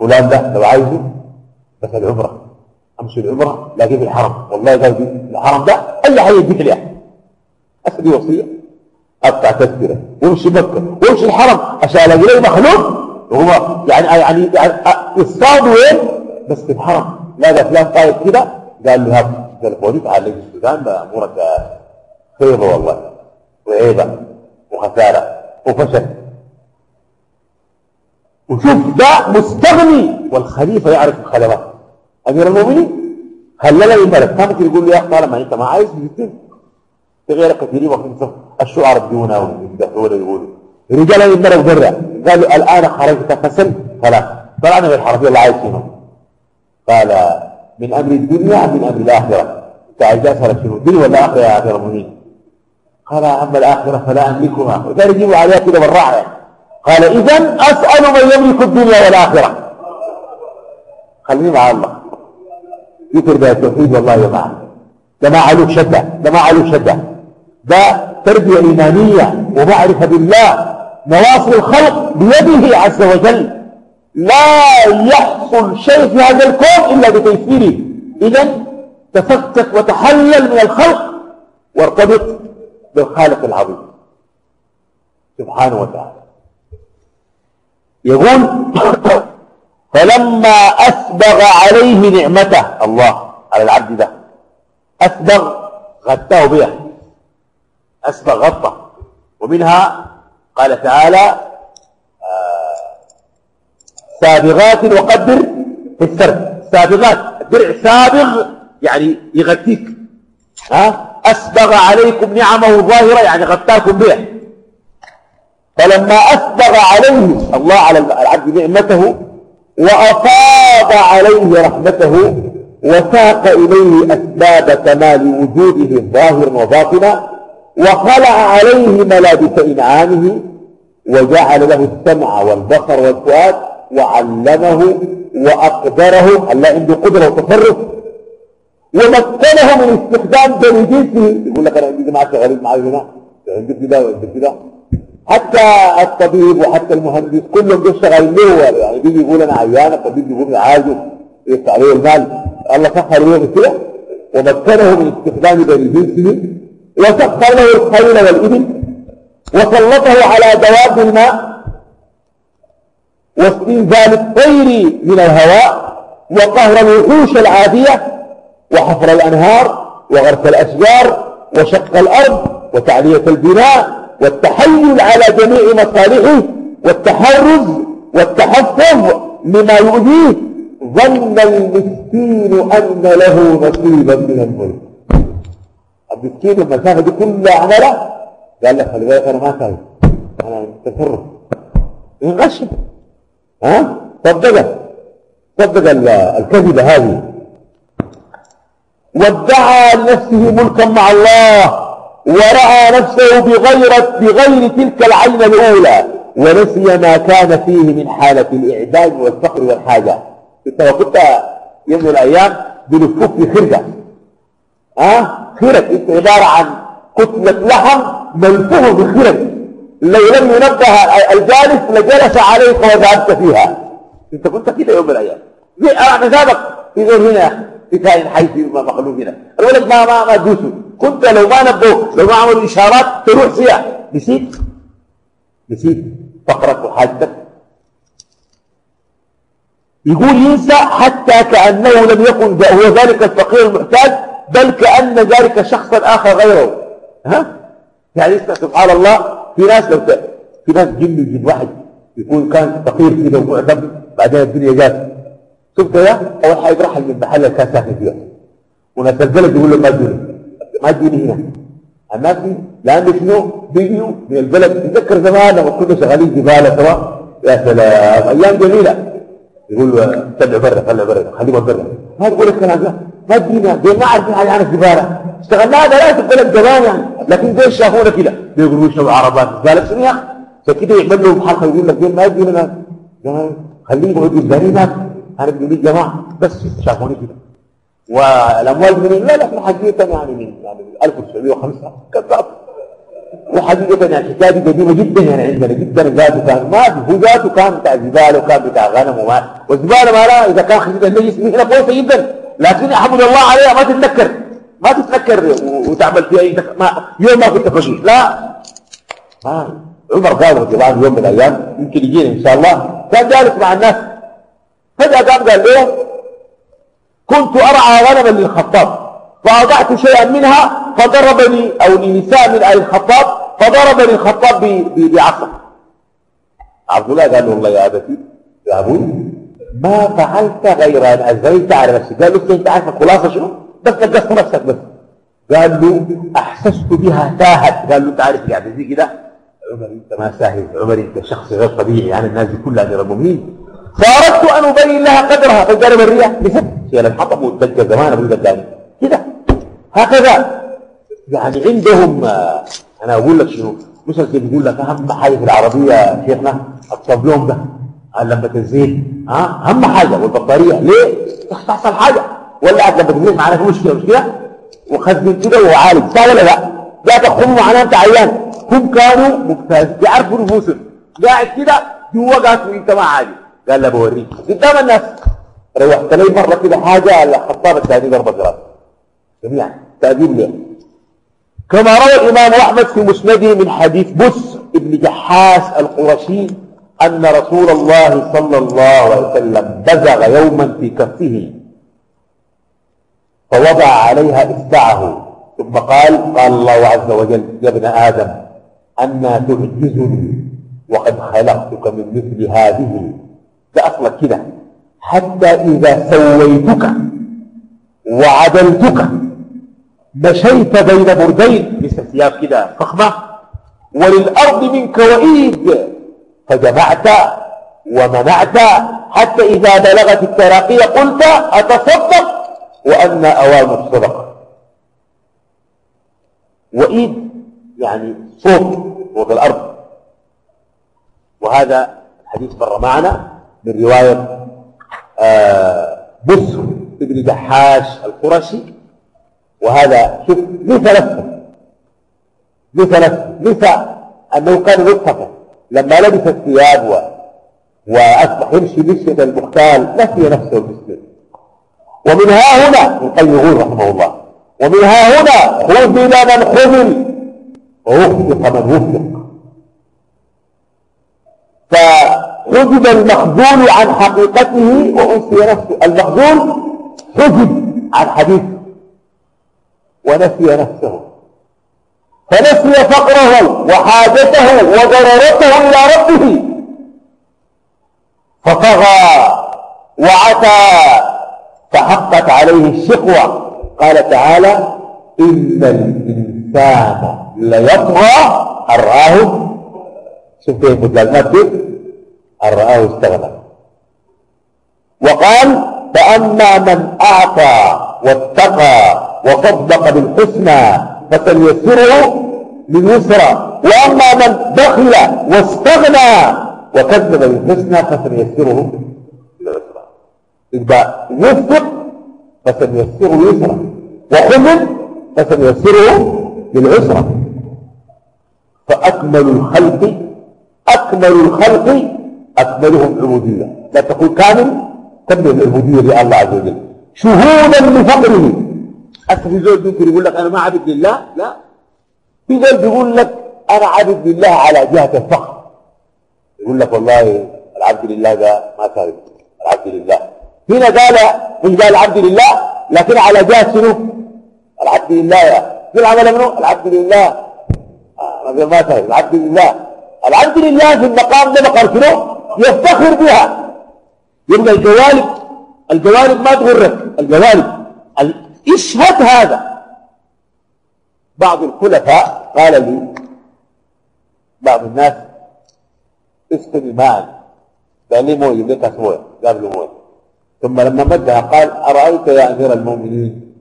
فلان ده لو عايزه بس العمرة. أمشي العمرة لاقيه في الحرم. والله قال الحرم ده أي حاجة يديك ليها. أسألي وصية. أقطع تذكرة. وامشي مكة. وامشي الحرم. عشان ألاقي لي مخلوق. وهو يعني يعني يصطادوا وين؟ بس في الحرم. لا ده فلان طايف كده؟ قال له هات تعال لي السودان ده أمورك خيبه والله. وعيبة. وخسارة. وفشل. وشوف ده مستغني. والخليفة يعرف الخدمات أمير المؤمنين خلى الملك. كان يقول له يا طالما أنت ما عايز؟ في غير كثيرين وخمسة. الشعراء بدونه ويمدحون يقولوا. رجال يمروا برا قالوا الآن خرجت فسل خلاص طلعنا من الحرفية الله عايز قال من أمر الدنيا من أمر الآخرة. عايز أسألك شنو؟ الدنيا ولا الآخرة يا أخي المؤمنين قال أما الآخرة فلا أملكها. وكان يجيبوا عليها كده بالراحة. قال إذا أسأل من يملك الدنيا والآخرة. خليني مع الله. ذكر بها التوحيد والله يا جماعة. ده ما علوك شدة. ده ما علوك شدة. ده تربية إيمانية ومعرفة بالله نواصل الخلق بيده عز وجل. لا يحصل شيء في هذا الكون إلا بتيسيره. إذا تفتك وتحلل من الخلق وارتبط بالخالق العظيم. سبحانه وتعالى. يقول فلما أسبغ عليه نعمته الله على العبد ده أسبغ غتاه بها أسبغ غطة. ومنها قال تعالى آه، سابغات وقدر في السرد. سابغات درع سابغ يعني يغطيك. ها؟ أسبغ عليكم نعمه ظاهرة يعني غطاكم بها. فلما أسبغ عليه الله على العبد نعمته وأفاض عليه رحمته وساق إليه أسباب كمال وجوده ظاهرا وباطنا وخلع عليه ملابس إنعامه وجعل له السمع والبصر والفؤاد وعلمه وأقدره الله عنده قدرة وتصرف. ومكنه من استخدام بني جنسه يقول لك أنا عندي جماعة شغالين معي هنا. عندي كده وعندي كده حتى الطبيب وحتى المهندس كلهم دول شغالين له. يعني بيجي يقول أنا عيان الطبيب يقول عاجز يدفع عليه المال. الله سخر له كده. ومكنه من استخدام بني جنسه وسخر له الخيل والإبل وسلطه على دواب الماء واستنزال الطير من الهواء وقهر الوحوش العادية وحفر الأنهار وغرس الأشجار وشق الأرض وتعلية البناء والتحيل على جميع مصالحه والتحرز والتحفظ لما يؤذيه ظن المسكين أن له نصيبا من الملك المسكين لما شاف دي كلها عمله قال لك خلي بالك أنا ما ساوي أنا تصرف انغش ها؟ صدق. صدق الكذبة هذه. وادعى لنفسه ملكا مع الله ورأى نفسه بغير بغير تلك العين الأولى ونسي ما كان فيه من حالة الإعداد والفقر والحاجة. إنت وكنت يوم من الأيام بنفوك في خرجة ها خرج عبارة عن كتلة لحم ملفوه بخرج لو لم ينبه الجالس لجلس عليك وذهبت فيها. إنت كنت كده يوم من الأيام. أنا سابق في هنا في كائن حي في مخلوق هنا. الولد ما ما ما دوسوا كنت لو ما نبهوا لو ما عملوا إشارات تروح فيها. نسيت؟ نسيت. فقرك وحاجتك يقول ينسى حتى كأنه لم يكن هو ذلك الفقير المحتاج. بل كأن ذلك شخصا آخر غيره. ها؟ يعني سبحان الله في ناس لو في ناس جن جن واحد يكون كان فقير كده ومعدم بعدين الدنيا جات. شفت يا؟ أول حاجة يرحل من محل كان ساكن فيها وناس البلد يقول له ما تجوني ما تجوني هنا. الناس دي لأنه شنو؟ بيجوا من البلد. تتذكر زمان لما كنا شغالين زباله سوا. يا سلام. أيام جميلة. يقول له طلع برا طلع برا خليه برا. ما تقول الكلام ده. ما تجينا دي ما عارفين حاجة عن الزباله اشتغلناها ثلاث البلد زمان يعني لكن دول شافونا كده. بيقولوا شنو عربات؟ زباله شنو يا أخي فكده يعمل لهم حلقه يقول لك ما يجينا خليه يقعد يزارينا أنا بدي جماعة. بس شافوني كده. والأموال من لا لا حقيقة يعني من يعني 1905 كذاب. وحقيقة الحكاية دي قديمة جدا يعني عندنا جدا. ذاته كان ما في هو ذاته كان بتاع زبالة وكان بتاع غنم وما والزبالة ما لا إذا كان خديجة النجس هنا كويسة جدا. لكن أحمد الله عليها ما تتذكر ما تتذكر. وتعمل فيها أي ما يوم ما كنت فقير لا. ما عمر قال رضي الله عنه يوم من الأيام يمكن يجينا إن شاء الله. كان جالس مع الناس. فجأة قام قال له كنت أرعى غنما للخطاب. فأضعت شيئا منها فضربني أو آل الخطاب فضربني الخطاب بعصا. عبد الله قال له والله يا أبتي يا أبوي ما فعلت غير أن أزريت على نفسي. قال له أنت عارف الخلاصة شنو؟ بس نقصت نفسك بس. قال له أحسست بها تاهت. قال له أنت عارف قاعد زي كده؟ عمر أنت ما ساهل. عمر أنت شخص غير طبيعي. يعني الناس دي كلها أمير المؤمنين فأردت أن أبين لها قدرها فقال الرياح. لست هي الحطب والدجة زمان أبو قدامي هكذا. يعني عندهم أنا أقول لك شنو مش بيقول لك أهم حاجة في العربية يا شيخنا الصبلون ده لما تنزيل ها أهم حاجة والبطارية. ليه؟ تحصل حاجة. ولا لما تنزيل معنا في مشكلة مش كده؟ وخزن كده وعالج. صح ولا لا؟ لا تخموا معناه أنت عيان. هم كانوا ممتازين يعرفوا نفوسهم. قاعد كده جوا قاعد وانت ما عادي. قال له بوريك. قدام الناس. روحت لي مرة كده حاجة الخطاب الثاني ضربة جراس جميعا. تأديب له كما روى الإمام أحمد في مسنده من حديث بس ابن جحاس القرشي أن رسول الله صلى الله عليه وسلم بزغ يوما في كفه فوضع عليها إصبعه ثم قال قال الله عز وجل يا ابن آدم أنا تعجزني وقد خلقتك من مثل هذه. ده كده. حتى إذا سويتك وعدلتك مشيت بين بردين مثل ثياب كده فخمة وللأرض منك وإيد فجمعت ومنعت حتى إذا بلغت التراقية قلت أتصدق وأن أوان الصدقة وإيد يعني صوت صوت الأرض. وهذا الحديث مر معنا من رواية آه بسر ابن دحاش القرشي وهذا شوف مثل مثل مثل أنه كان متفق. لما لبس الثياب وأصبح يمشي مشية المختال نسي نفسه المسلم ومن ها هنا القيم يقول رحمه الله ومن ها هنا خذل من خذل. ووفق من وفق. فحجب المخذول عن حقيقته وأنسي نفسه. المخذول حجب عن حديثه ونسي نفسه. فنسي فقره وحاجته وضرورته إلى ربه. فطغى وعتى فحقت عليه الشقوة. قال تعالى إن الإنسان ليطغى أن رآه. شوف كيف متلازمات كيف أن رآه استغنى. وقال فأما من أعطى واتقى وصدق بالحسنى فسنيسره لليسرى. وأما من بخل واستغنى وكذب بالحسنى فسنيسره للعسرى. يبقى يصدق فسنيسره لليسرى. وحمل فسنيسره للعسرى. فأكمل الخلق أكمل الخلق أكملهم عبودية. لا تقول كامل كمل العبودية لله عز وجل. شهودا لفقره. أصل زول ممكن يقول لك أنا ما عبد لله لا في زول بيقول لك أنا عبد لله على جهة الفخر يقول لك والله العبد لله ده ما ثابت العبد لله هنا قال مش قال العبد لله لكن على جهة شنو العبد لله يا في عمل منه العبد لله آه ما ثابت العبد لله العبد لله في المقام ده مقام شنو يفتخر بها يبقى الجوانب الجوانب ما تغرك الجوانب اشهد هذا. بعض الخلفاء قال لي بعض الناس اسقني ماء قال لي مويه لك قال له مويه ثم لما مدها قال أرأيت يا أمير المؤمنين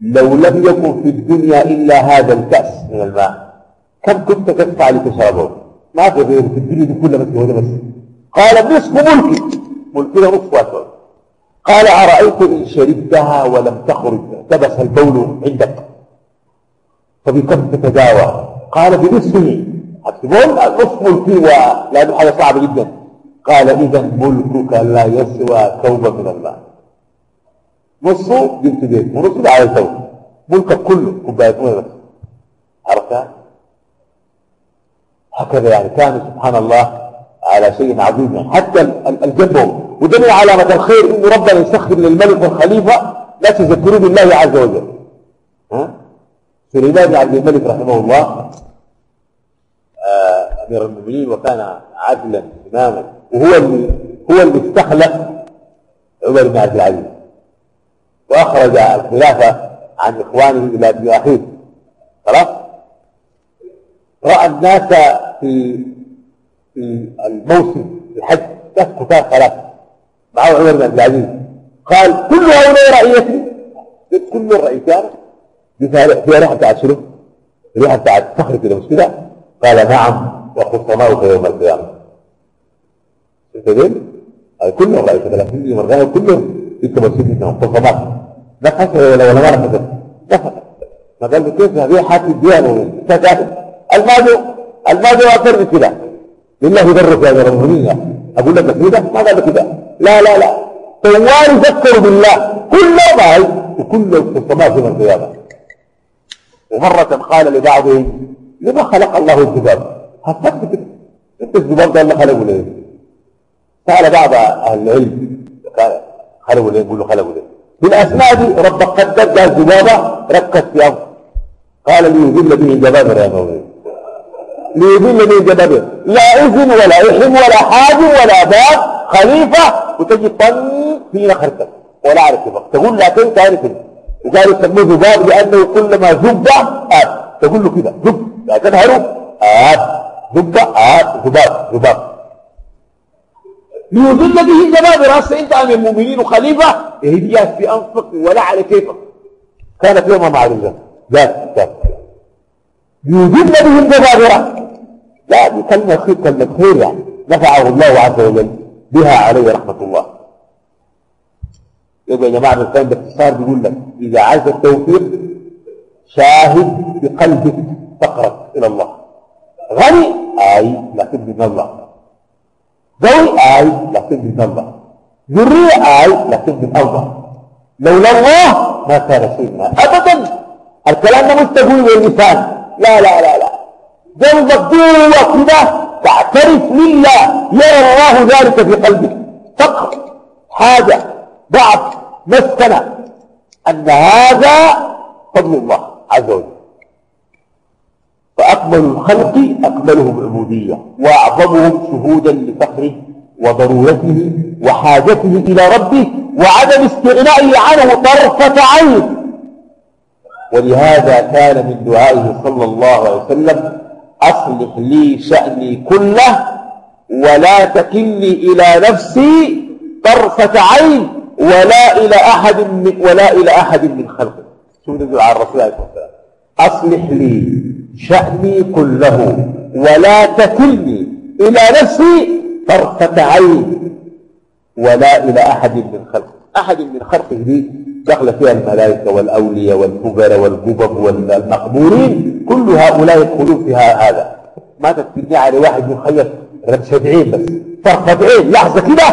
لو لم يكن في الدنيا إلا هذا الكأس من الماء كم كنت تدفع لتشربه؟ ما في غيره في الدنيا دي كلها بس هو بس. قال نصف ملكي. ملكي نصف واسع. قال أرأيت إن شربتها ولم تخرج؟ احتبس البول عندك. فبكم تتداوى قال بنصفه. البول نصف ملكي لأنه حاجة صعبة جدا. قال إذا ملكك لا يسوى ثوبا من الماء نصه جبت بيت ونصه على الثوب ملكك كله كوباية بس عرفتها هكذا يعني كان سبحان الله على شيء عظيم. حتى الجنب. وده من علامة الخير إنه ربنا يسخر للملك والخليفة ناس يذكروا بالله عز وجل. ها؟ سليمان عبد الملك رحمه الله آه، أمير المؤمنين وكان عدلا اماما وهو اللي هو اللي استخلف عمر بن عبد العزيز. وأخرج الخلافة عن إخوانه إلى ابن أخيه. خلاص؟ رأى الناس في في الموسم الحج كتاب خلاص معه عمر بن عبد العزيز. قال كل هؤلاء رعيتي كل الرئيسان فيها ريحه بتاعت شنو؟ ريحه بتاعت فخر كده مش كده؟ قال نعم وخصماؤك يوم القيامة. انت دين؟ كلهم رئيس 30 مرغان كلهم. انت مسجد منهم خصمات نفس ولا ولا ما نفس نفس ما قال له كيف هذه حاكي الديانة الماضي الماضي أكثر من كده. لله يدرك يا المؤمنين. أقول لك كده ما قال كده. لا لا لا. طوال يذكر بالله. كل ما وكل يوم القيامه ومرة قال لبعضهم لما خلق الله الذباب؟ هفكت أنت الذباب ده اللي خلقه ليه؟ سأل بعض أهل العلم قال خلقه ليه؟ له خلقه ليه؟ بالاسماء دي ربك قدر ده الذبابة ركز في أمر قال ليذل به جبابر يا مولاي ليذل به جبابر لا اذن ولا إحم ولا حاجم ولا باب خليفة وتجي طن في نخرتك. ولا عارف كيف تقول لا كيف تعرف وقالوا يسموه ذباب لأنه كلما ذب آت. تقول له كده ذب. لا تنهره آت. ذب آت. ذباب ذباب. ليذل به جبابرة هسه انت أمير المؤمنين وخليفة. هديات في انفق ولا على كيفك. كانت يوم معروفه ذات ذات ليذل بهم جبابرة لا دي كلمه خير كلمه خير يعني. نفعه الله عز وجل بها عليه رحمة الله. يبقى يا جماعة الكلام باختصار بيقول لك إذا عايز التوفيق شاهد بقلبك فقرك إلى الله. غني آي لكن من الله. قوي آي لكن من الله. ذرية آي لكن من الله. لولا الله ما كان شيء أبدا. الكلام ده مستقوي باللسان لا لا لا لا. قلبك جوه كده تعترف لله يرى الله ذلك في قلبك. فقط حاجة ضعف مسكنة أن هذا فضل الله عز وجل. فأقبل الخلق أقبلهم عبودية وأعظمهم شهودا لفخره وضرورته وحاجته إلى ربه وعدم استغنائه عنه طرفة عين. ولهذا كان من دعائه صلى الله عليه وسلم أصلح لي شأني كله ولا تكلني إلى نفسي طرفة عين ولا إلى أحد من ولا إلى أحد من خلقه. شو على الرسول عليه الصلاة والسلام؟ أصلح لي شأني كله ولا تكلني إلى نفسي طرفة عين ولا إلى أحد من خلقه. أحد من خلقه دي دخل فيها الملائكة والأولياء والكبر والجبب والمقبورين. كل هؤلاء يدخلون فيها هذا. ما تكفيني على واحد يخير رمشة عين بس. طرفة عين لحظة كده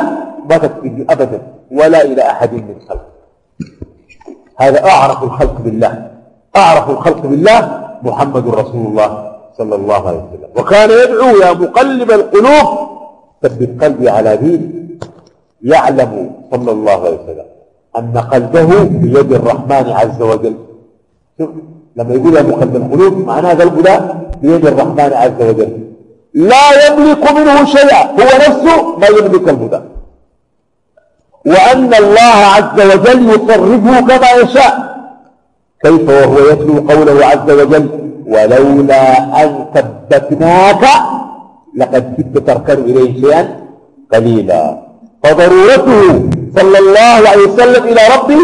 ما تكفيني أبدا. ولا إلى أحد من خلقه هذا أعرف الخلق بالله. أعرف الخلق بالله. محمد رسول الله صلى الله عليه وسلم. وكان يدعو يا مقلب القلوب. ثبت قلبي على دين يعلم صلى الله عليه وسلم. أن قلبه بيد الرحمن عز وجل. شوف لما يقول يا مقلب القلوب معناه قلبه ده بيد الرحمن عز وجل. لا يملك منه شيئا هو نفسه ما يملك الهدى وأن الله عز وجل يصرفه كما يشاء. كيف وهو يتلو قوله عز وجل؟ ولولا أن ثبتناك لقد كنت تركن إليه شيئا قليلا. فضرورته صلى الله عليه وسلم إلى ربه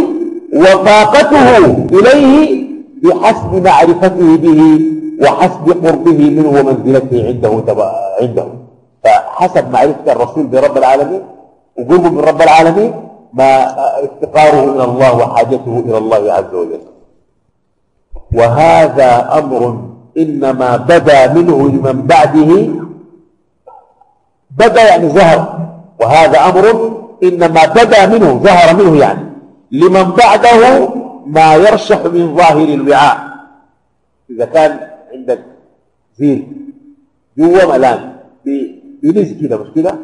وفاقته إليه بحسب معرفته به وحسب قربه منه ومنزلته عنده عنده. فحسب معرفة الرسول برب العالمين وقربه من رب العالمين ما افتقاره إلى الله وحاجته إلى الله عز وجل. وهذا أمر إنما بدا منه لمن بعده. بدا يعني ظهر. وهذا أمر إنما بدا منه ظهر منه يعني. لمن بعده ما يرشح من ظاهر الوعاء. إذا كان عندك زيل جوا ملان بيلز كده مش كده؟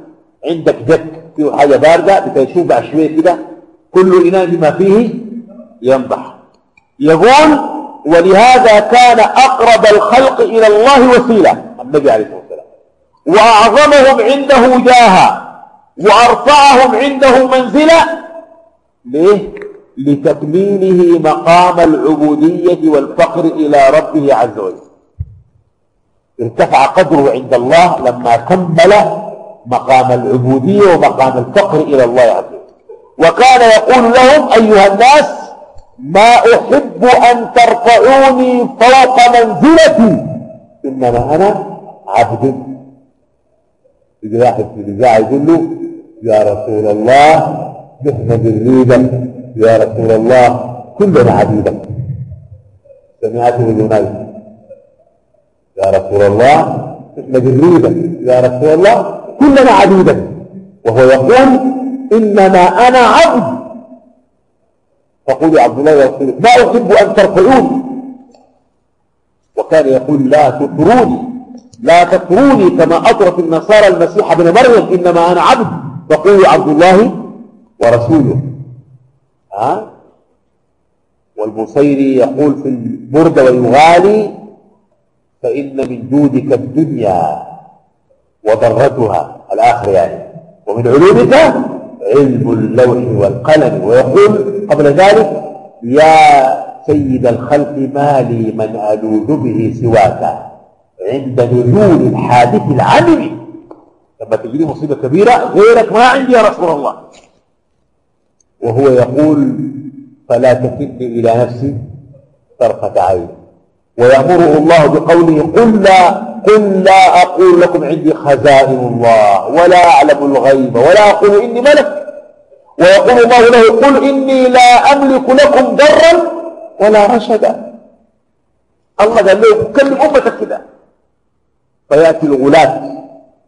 عندك جك فيه حاجة باردة بتشوف شوية كده كل إناء بما فيه ينضح يقول ولهذا كان أقرب الخلق إلى الله وسيلة. النبي عليه الصلاة والسلام. وأعظمهم عنده جاها وأرفعهم عنده منزلة ليه؟ لتكميله مقام العبودية والفقر إلى ربه عز وجل. ارتفع قدره عند الله لما كمل مقام العبودية ومقام الفقر إلى الله عز وجل. وكان يقول لهم أيها الناس ما أحب أن ترفعوني فوق منزلتي إنما أنا عبد. إذا واحد في الإذاعة يقول له يا رسول الله نحن بالريدة يا رسول الله كلنا عبيدك سمعته اليوناني يا رسول الله نحن بالريدة يا رسول الله كلنا عبيدك وهو يقول إنما أنا عبد. فقول عبد الله يا رسول ما أحب أن ترفعوني وكان يقول لا تطروني لا تطروني كما أطرت النصارى المسيح بن مريم إنما أنا عبد. فقولوا عبد الله ورسوله. ها؟ والبصيري يقول في البرد ويغالي فإن من جودك الدنيا وضرتها. الآخر يعني. ومن علومك علم اللوح والقلم. ويقول قبل ذلك يا سيد الخلق ما لي من ألوذ به سواك عند نزول الحادث العالمي. لما تجري مصيبة كبيرة غيرك ما عندي يا رسول الله. وهو يقول فلا تكلني إلى نفسي طرفة عين. ويأمره الله بقوله قل لا قل لا أقول لكم عندي خزائن الله ولا أعلم الغيب ولا أقول إني ملك. ويقول الله له قل إني لا أملك لكم ضرا ولا رشدا. الله قال له كلم أمتك كده. فيأتي الغلاة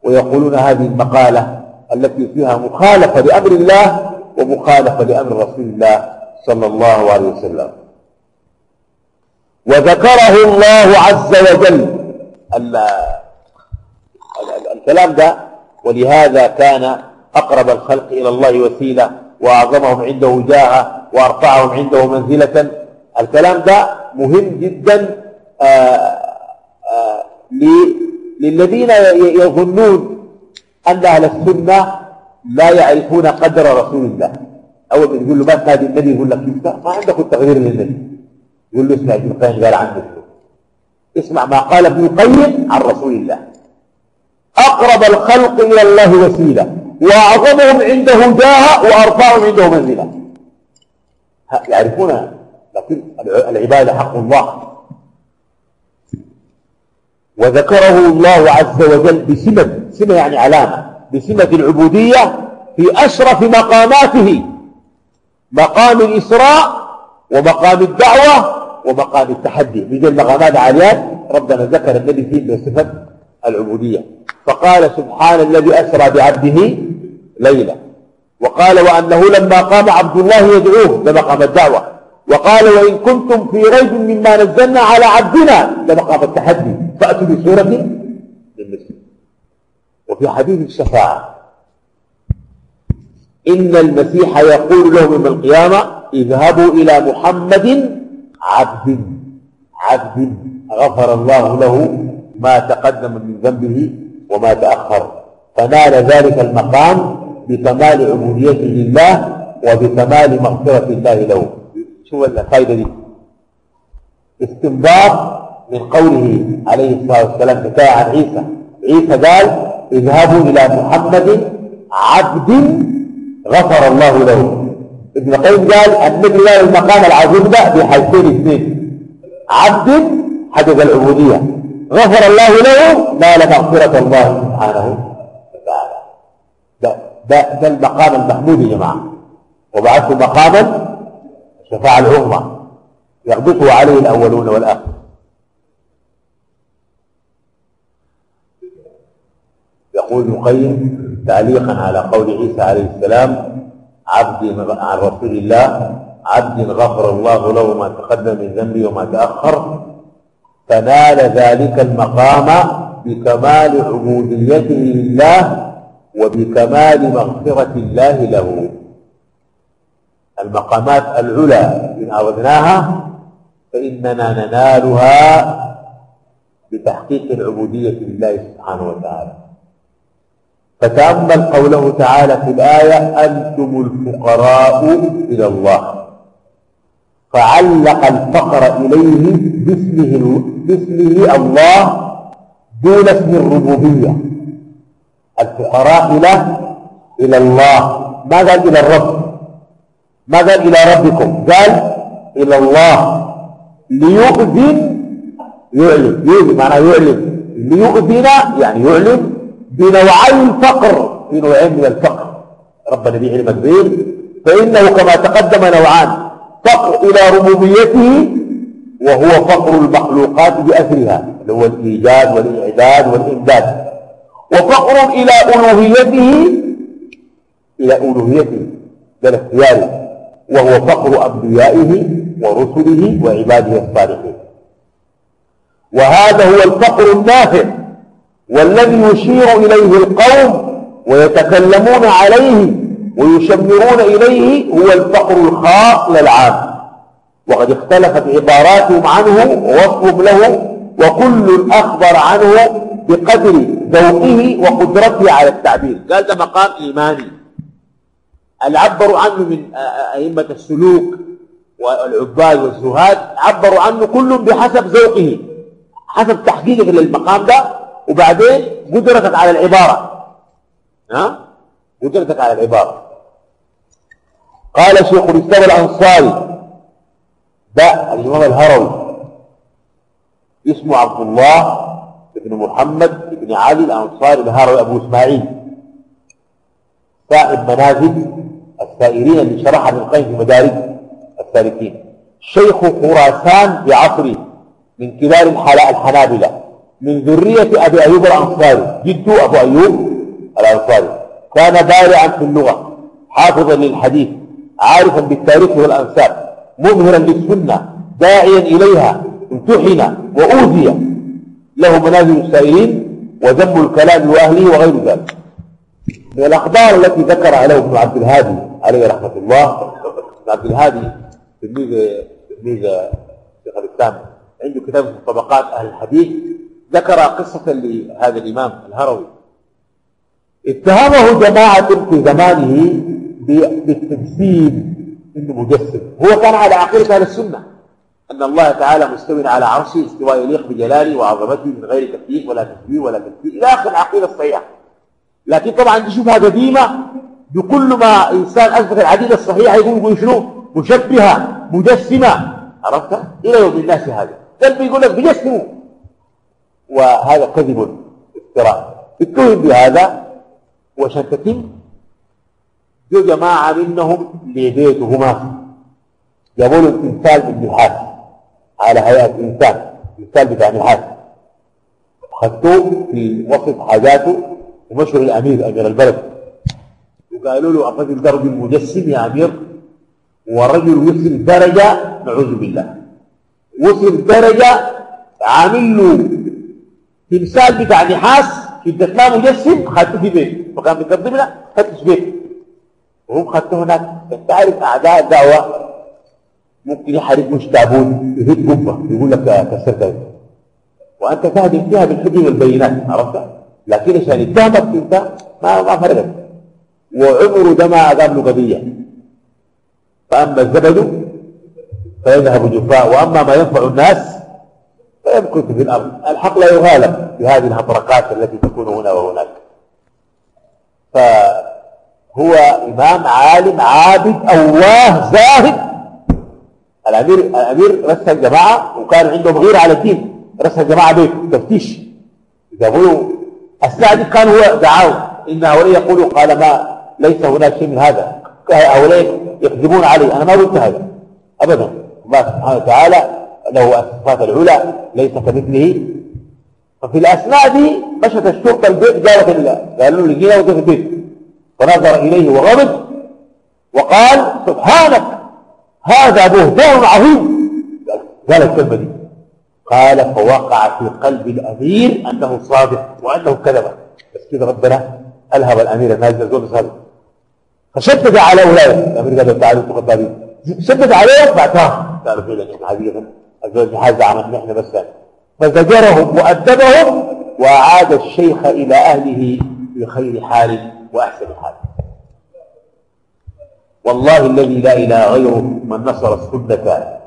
ويقولون هذه المقالة التي فيها مخالفة لأمر الله ومخالفة لأمر رسول الله صلى الله عليه وسلم. وذكره الله عز وجل. الكلام ده ولهذا كان أقرب الخلق إلى الله وسيلة وأعظمهم عنده جاهة وأرفعهم عنده منزلة. الكلام ده مهم جدا آآ آه، آآ آه، للذين يظنون أن أهل السنة لا يعرفون قدر رسول الله. ما يقول له ما تنادي النبي؟ يقول لك ما عندك التغيير للنبي يقول له اسمع ابن القيم قال عنه اسمع ما قال ابن القيم عن رسول الله. أقرب الخلق إلى الله وسيلة. وأعظمهم عنده جاهة وأرفعهم عنده منزلة. يعرفونها لكن العبادة حق الله. وذكره الله عز وجل بسمة سمة يعني علامة بسمة العبودية في أشرف مقاماته. مقام الإسراء ومقام الدعوة ومقام التحدي. بيجي المقامات عاليات. ربنا ذكر النبي فيه بصفة العبودية. فقال سبحان الذي أسرى بعبده ليلة وقال وأنه لما قام عبد الله يدعوه لمقام الدعوة. وقال وإن كنتم في ريب مما نزلنا على عبدنا. لمقام التحدي فأتوا بسورة للمسلم وفي حديث الشفاعة. إن المسيح يقول لهم يوم القيامة اذهبوا إلى محمد عبد عبد. غفر الله له ما تقدم من ذنبه وما تأخر. فنال ذلك المقام بكمال عبوديته لله وبكمال مغفرة الله له. شو الفائدة دي؟ استنباط من قوله عليه الصلاة والسلام حكاية عن عيسى. عيسى قال اذهبوا إلى محمد عبد غفر الله له. ابن القيم قال النبي قال المقام العظيم ده بحيثين اثنين. عبد حدث العبودية. غفر الله له نال مغفرة الله سبحانه وتعالى. ده, ده, ده المقام المحمود يا جماعة. وبعثه مقاما شفاعة العظمى يغبطه عليه الأولون والآخرون. يقول ابن القيم تعليقا على قول عيسى عليه السلام عبد عن رسول الله عبد غفر الله له ما تقدم من ذنبه وما تأخر فنال ذلك المقام بكمال عبوديته لله وبكمال مغفرة الله له. المقامات العلى إن أردناها فإننا ننالها بتحقيق العبودية لله سبحانه وتعالى. فتأمل قوله تعالى في الآية أنتم الفقراء إلى الله. فعلق الفقر إليه باسمه, باسمه الله دون اسم الربوبية. الفقراء إلى إلى الله. ما قال إلى الرب؟ ما قال إلى ربكم؟ قال إلى الله. ليؤذن يعلم. يؤذن معناه يعلم. ليؤذن يعني يعلم بنوعي الفقر في نوعين من الفقر. ربنا به علم كبير فإنه كما تقدم نوعان. فقر إلى ربوبيته وهو فقر المخلوقات بأثرها. اللي هو الإيجاد والإعداد والإمداد. وفقر إلى ألوهيته إلى ألوهيته بالاختيار وهو فقر أنبيائه ورسله وعباده الصالحين. وهذا هو الفقر النافع والذي يشير إليه القوم ويتكلمون عليه ويشمرون إليه هو الفقر الخاص للعام. وقد اختلفت عباراتهم عنه ووصفهم له وكل أخبر عنه بقدر ذوقه وقدرته على التعبير. قال ده مقام إيماني. اللي عبروا عنه من أئمة السلوك والعباد والزهاد عبروا عنه كل بحسب ذوقه حسب تحقيقك للمقام ده وبعدين قدرتك على العبارة. ها؟ قدرتك على العبارة. قال شيخ الإسلام الأنصاري ده الإمام الهروي اسمه عبد الله بن محمد بن علي الأنصاري الهروي أبو إسماعيل صاحب منازل السائرين اللي شرح ابن القيم في مدارج السالكين. شيخ خراسان بعصره من كبار الحنابلة من ذرية أبي أيوب الأنصاري جده أبو أيوب الأنصاري. كان بارعا في اللغة حافظا للحديث عارفا بالتاريخ والأنساب مظهرا للسنة داعيا إليها امتحن وأوذي له منازل السائلين وذم الكلام وأهله وغير ذلك. من الأخبار التي ذكرها له ابن عبد الهادي عليه رحمة الله. عبد الهادي تلميذ تلميذ شيخ الإسلام عنده كتاب طبقات أهل الحديث ذكر قصة لهذا الإمام الهروي. اتهمه جماعة في زمانه بالتجسيد إنه مجسم هو كان على عقيدة أهل السنة. أن الله تعالى مستوٍ على عرشه استواء يليق بجلاله وعظمته من غير تكييف ولا تشبيه ولا تمثيل إلى آخر العقيدة الصحيحة. لكن طبعا شبهة قديمة بكل ما إنسان أثبت العقيدة الصحيحة يقول شنو؟ مشبهة مجسمة. عرفت؟ إلى يوم الناس هذا. قلبي يقول لك بجسمه. وهذا كذب افتراء. اتهم بهذا وعشان تتم جو جماعة منهم لبيتهما. جابوا له تمثال بالنحاس على هيئة إنسان تمثال بتاع نحاس خدوه في وسط حاجاته ومشوا للأمير أمير البلد. وقالوا له الرجل ده رجل مجسم يا أمير؟ ورجل وصل درجة نعوذ بالله. وصل درجة عامل له تمثال بتاع نحاس في ما مجسم خدته في بيت. فكان بيقدمنا خدته في بيت. وهم خدته هناك. أنت عارف أعداء الدعوة؟ ممكن يحرق مش تابوت يهد قبه يقول لك كسرت وأنت تهدم فيها بالحجج والبينات عرفت؟ لكن عشان يتهمك أنت ما ما فرقت. وعمره ده ما قام له قضيه فأما الزبد فيذهب جفاء وأما ما ينفع الناس فيمكث في الأرض. الحق لا يغالب في هذه الهطرقات التي تكون هنا وهناك. فهو إمام عالم عابد أواه زاهد. الأمير الأمير رسل جماعة وكان عندهم غيرة على الدين. رسل جماعة بيت تفتيش. جابوا له الساعة دي كان هو دعاهم إن هؤلاء يقولوا قال ما ليس هناك شيء من هذا. هؤلاء يكذبون علي. أنا ما قلت هذا. ابدا. الله سبحانه وتعالى له الصفات العلى. ليس كمثله. ففي الاثناء دي مشت الشرطة البيت جابت قالوا له لقينا في البيت. فنظر إليه وغضب وقال سبحانك هذا بهتان عظيم. قال الكلمة دي. قال فوقع في قلب الأمير أنه صادق وأنه كذب. بس كده ربنا ألهب الأمير النازل. زول صادق. فشدد على أولئك الأمير قال تعالوا أنتم كذابين شدد عليهم فاعتاهم قالوا فعلا إحنا حقيقة الزوج هذا عملنا إحنا بس فزجرهم وأدبهم وأعاد الشيخ إلى أهله بخير حال وأحسن حال. والله الذي لا إله غيره من نصر السنة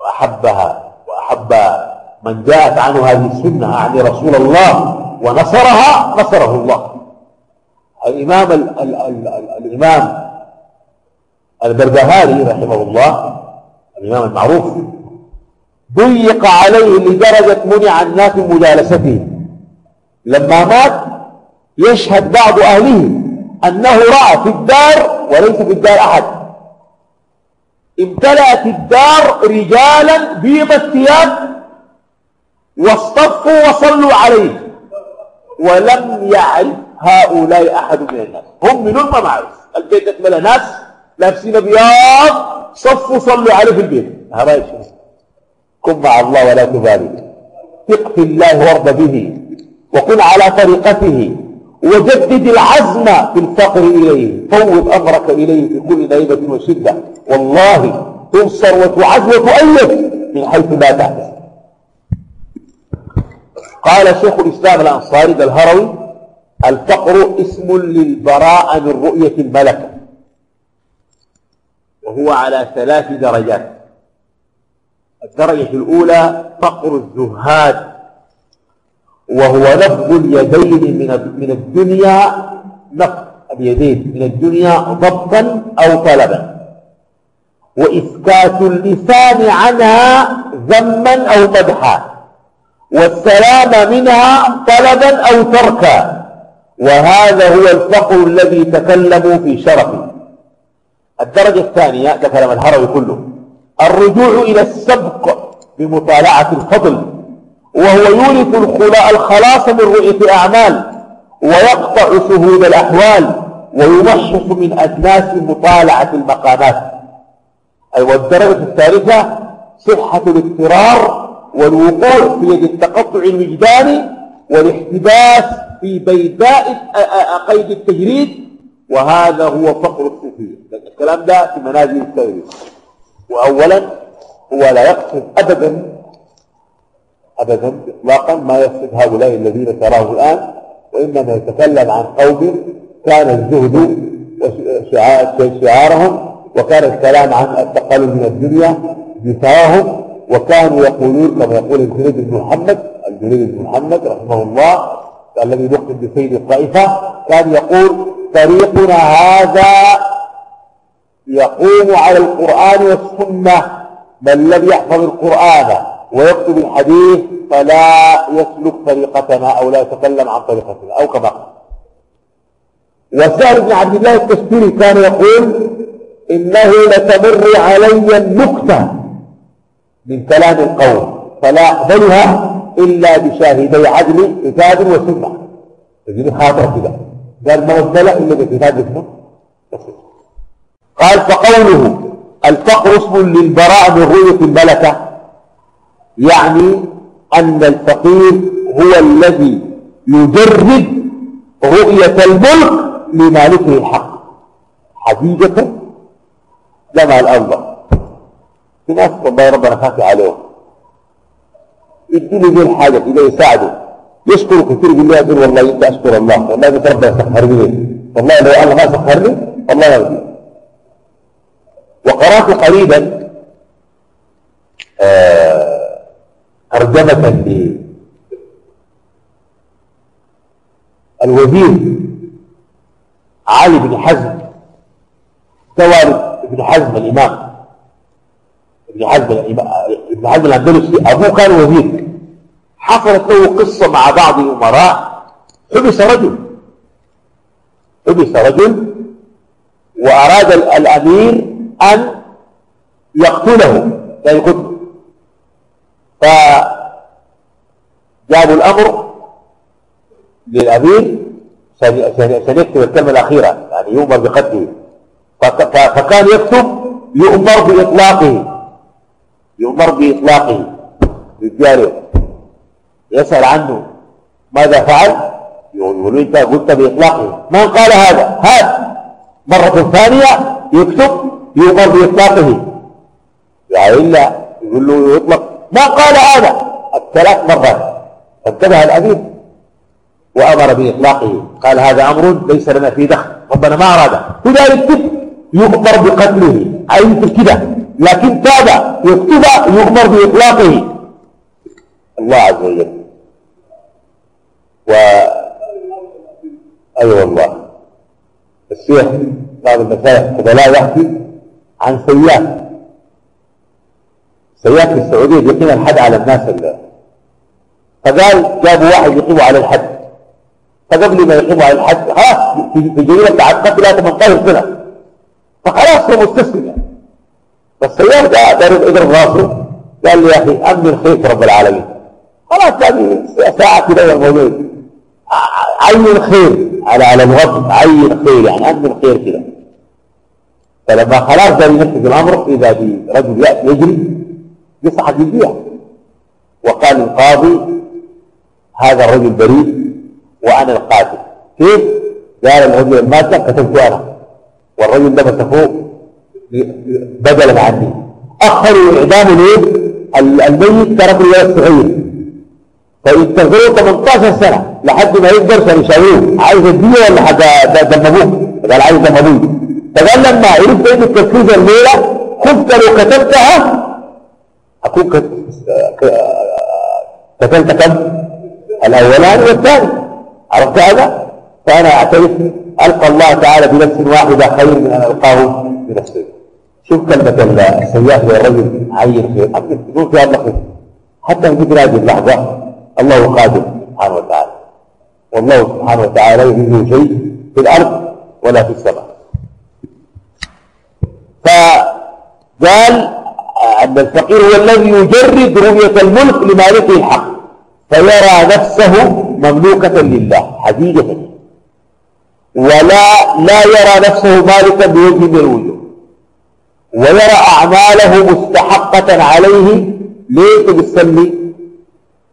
وأحبها وأحب من جاءت عنه هذه السنة أعني رسول الله ونصرها نصره الله. الإمام ال ال ال ال الإمام البربهاري رحمه الله الإمام المعروف ضيق عليه لدرجة منع الناس من مجالسته. لما مات يشهد بعض أهله أنه رأى في الدار وليس في الدار أحد. امتلأت الدار رجالا بيض الثياب واصطفوا وصلوا عليه. ولم يعرف هؤلاء أحد من الناس. هم من ما معرف البيت اتملى ناس لابسين بياض صفوا صلوا عليه في البيت. هذا كن مع الله ولا تبالي. ثق في الله وارض به. وكن على طريقته. وجدد العزم في الفقر إليه. فوض أمرك إليه في كل نيبة وشدة. والله تنصر وتعز وتؤيد من حيث لا تحدث قال شيخ الإسلام الأنصاري الهروي الفقر اسم للبراءة من رؤية الملكة وهو على ثلاث درجات. الدرجة الأولى فقر الزهاد. وهو نفض اليدين من من الدنيا نفض اليدين من الدنيا ضبطا أو طلبا. وإسكات اللسان عنها ذما أو مدحا. والسلام منها طلبا أو تركا. وهذا هو الفقر الذي تكلموا في شرفه الدرجة الثانية ده كلام الهروي كله. الرجوع إلى السبق بمطالعة الفضل وهو يورث الخلاص من رؤية أعمال ويقطع شهود الأحوال ويمحص من أجناس مطالعة المقامات. أي والدرجة الثالثة صحة الاضطرار والوقوع في يد التقطع الوجداني والاحتباس في بيداء قيد التجريد وهذا هو فقر الصوفية الكلام ده في منازل التوحيد وأولا هو لا يقصد أبدا أبدا إطلاقا ما يقصد هؤلاء الذين تراه الآن وإنما يتكلم عن قوم كان الزهد شعارهم وكان الكلام عن التقلل من الدنيا بثواهم وكانوا يقولون كما يقول الجنيد بن محمد الجنيد بن محمد رحمه الله الذي نقل بسيد الطائفة كان يقول طريقنا هذا يقوم على القرآن والسنة. من لم يحفظ القرآن ويكتب الحديث فلا يسلك طريقتنا أو لا يتكلم عن طريقتنا أو كما قال. وسهل بن عبد الله التشتري كان يقول إنه لتمر علي النكتة من كلام القوم. فلا أقبلها إلا بشاهدي عدل كتاب وسنة. تجري خاطر كده. قال ما أقبلها إلا بكتاب وسنة. قال فقوله الفقر اسم للبراء من رؤية الملكة. يعني أن الفقير هو الذي يجرد رؤية الملك لمالكه الحق. حقيقة؟ لما الأنظر في ناس والله ربنا خافي عليهم. يديني ذي الحاجة إذا يساعده. يشكر كثير يقول لي أقول والله أنت أشكر الله. والله أنت ربنا سخرني والله لو الله ما سخرني الله يهدي وقرأت قريبا آه، ترجمة للوزير علي بن حزم توالد ابن حزم الإمام. ابن حزم ابن حزم الأندلسي أبوه كان وزير. حصلت له قصة مع بعض الأمراء. حبس رجل. حبس رجل. وأراد الأمير أن يقتله يقتله. فجابوا الأمر للأمير. سنكتب الكلمة الأخيرة يعني يؤمر بقتله. فكان يكتب يؤمر بإطلاقه. يؤمر بإطلاقه. رجاله. يسأل عنه ماذا فعل؟ يقول إنت قلت بإطلاقه. من قال هذا؟ هذا. مرة ثانية يكتب يؤمر بإطلاقه. يعني إلا يقول له يطلق. ما قال هذا؟ الثلاث مرات. فانتبه الأمير وأمر بإطلاقه. قال هذا أمر ليس لنا فيه دخل. ربنا ما أراده لذلك يؤمر بقتله. أي كده لكن تاب. يكتب يؤمر بإطلاقه. الله عز وجل. و أي أيوة والله. الشيخ بعض المشايخ فضلاء يحكي عن سياف سياف في السعودية بيقيم الحد على الناس اللي فقال جابوا واحد يقيموا على الحد. فقبل ما يقيموا على الحد خلاص في جريمة بتاعت قتل 18 سنة فخلاص هو مستسلم. يعني فالسياف ده ضرب اضرب راسه. قال لي يا أخي أمن في رب العالمين. خلاص هذه ساعة كده الموضوع عين خير؟ على على الغضب عين خير يعني؟ امن الخير كده. فلما خلاص ده ينفذ الأمر إذا برجل يأتي يجري يصحى يبيع وقال القاضي هذا الرجل بريء وأنا القاتل. كيف؟ قال الرجل المادة كتبت أنا. والرجل ده مسكوه بدلا عني أخروا إعدام الميت تركوا الولد الصغير. فينتظروا 18 سنه لحد ما يقدر يشاوروه عايز الديه ولا حاجة؟ دمبوه قال عايز دمبوه فقال لما عرفت ان التنفيذ الليلة خفت لو كتبتها أكون قتلت كم؟ الأولاني والثاني. عرفت هذا؟ فأنا أعترف. ألقى الله تعالى بنفس واحدة خير من أن ألقاه بنفسه. شوف كلمة السياح للرجل عين خير يقول في الله خير. حتى في هذه اللحظة الله قادر سبحانه وتعالى. والله سبحانه وتعالى يريد شيء في الأرض ولا في السماء. فقال أن الفقير هو الذي يجرد رؤية الملك لمالكه الحق فيرى نفسه مملوكة لله حقيقة ولا لا يرى نفسه مالكا بوجه من الوجوه. ويرى أعماله مستحقة عليه ليس بالسلم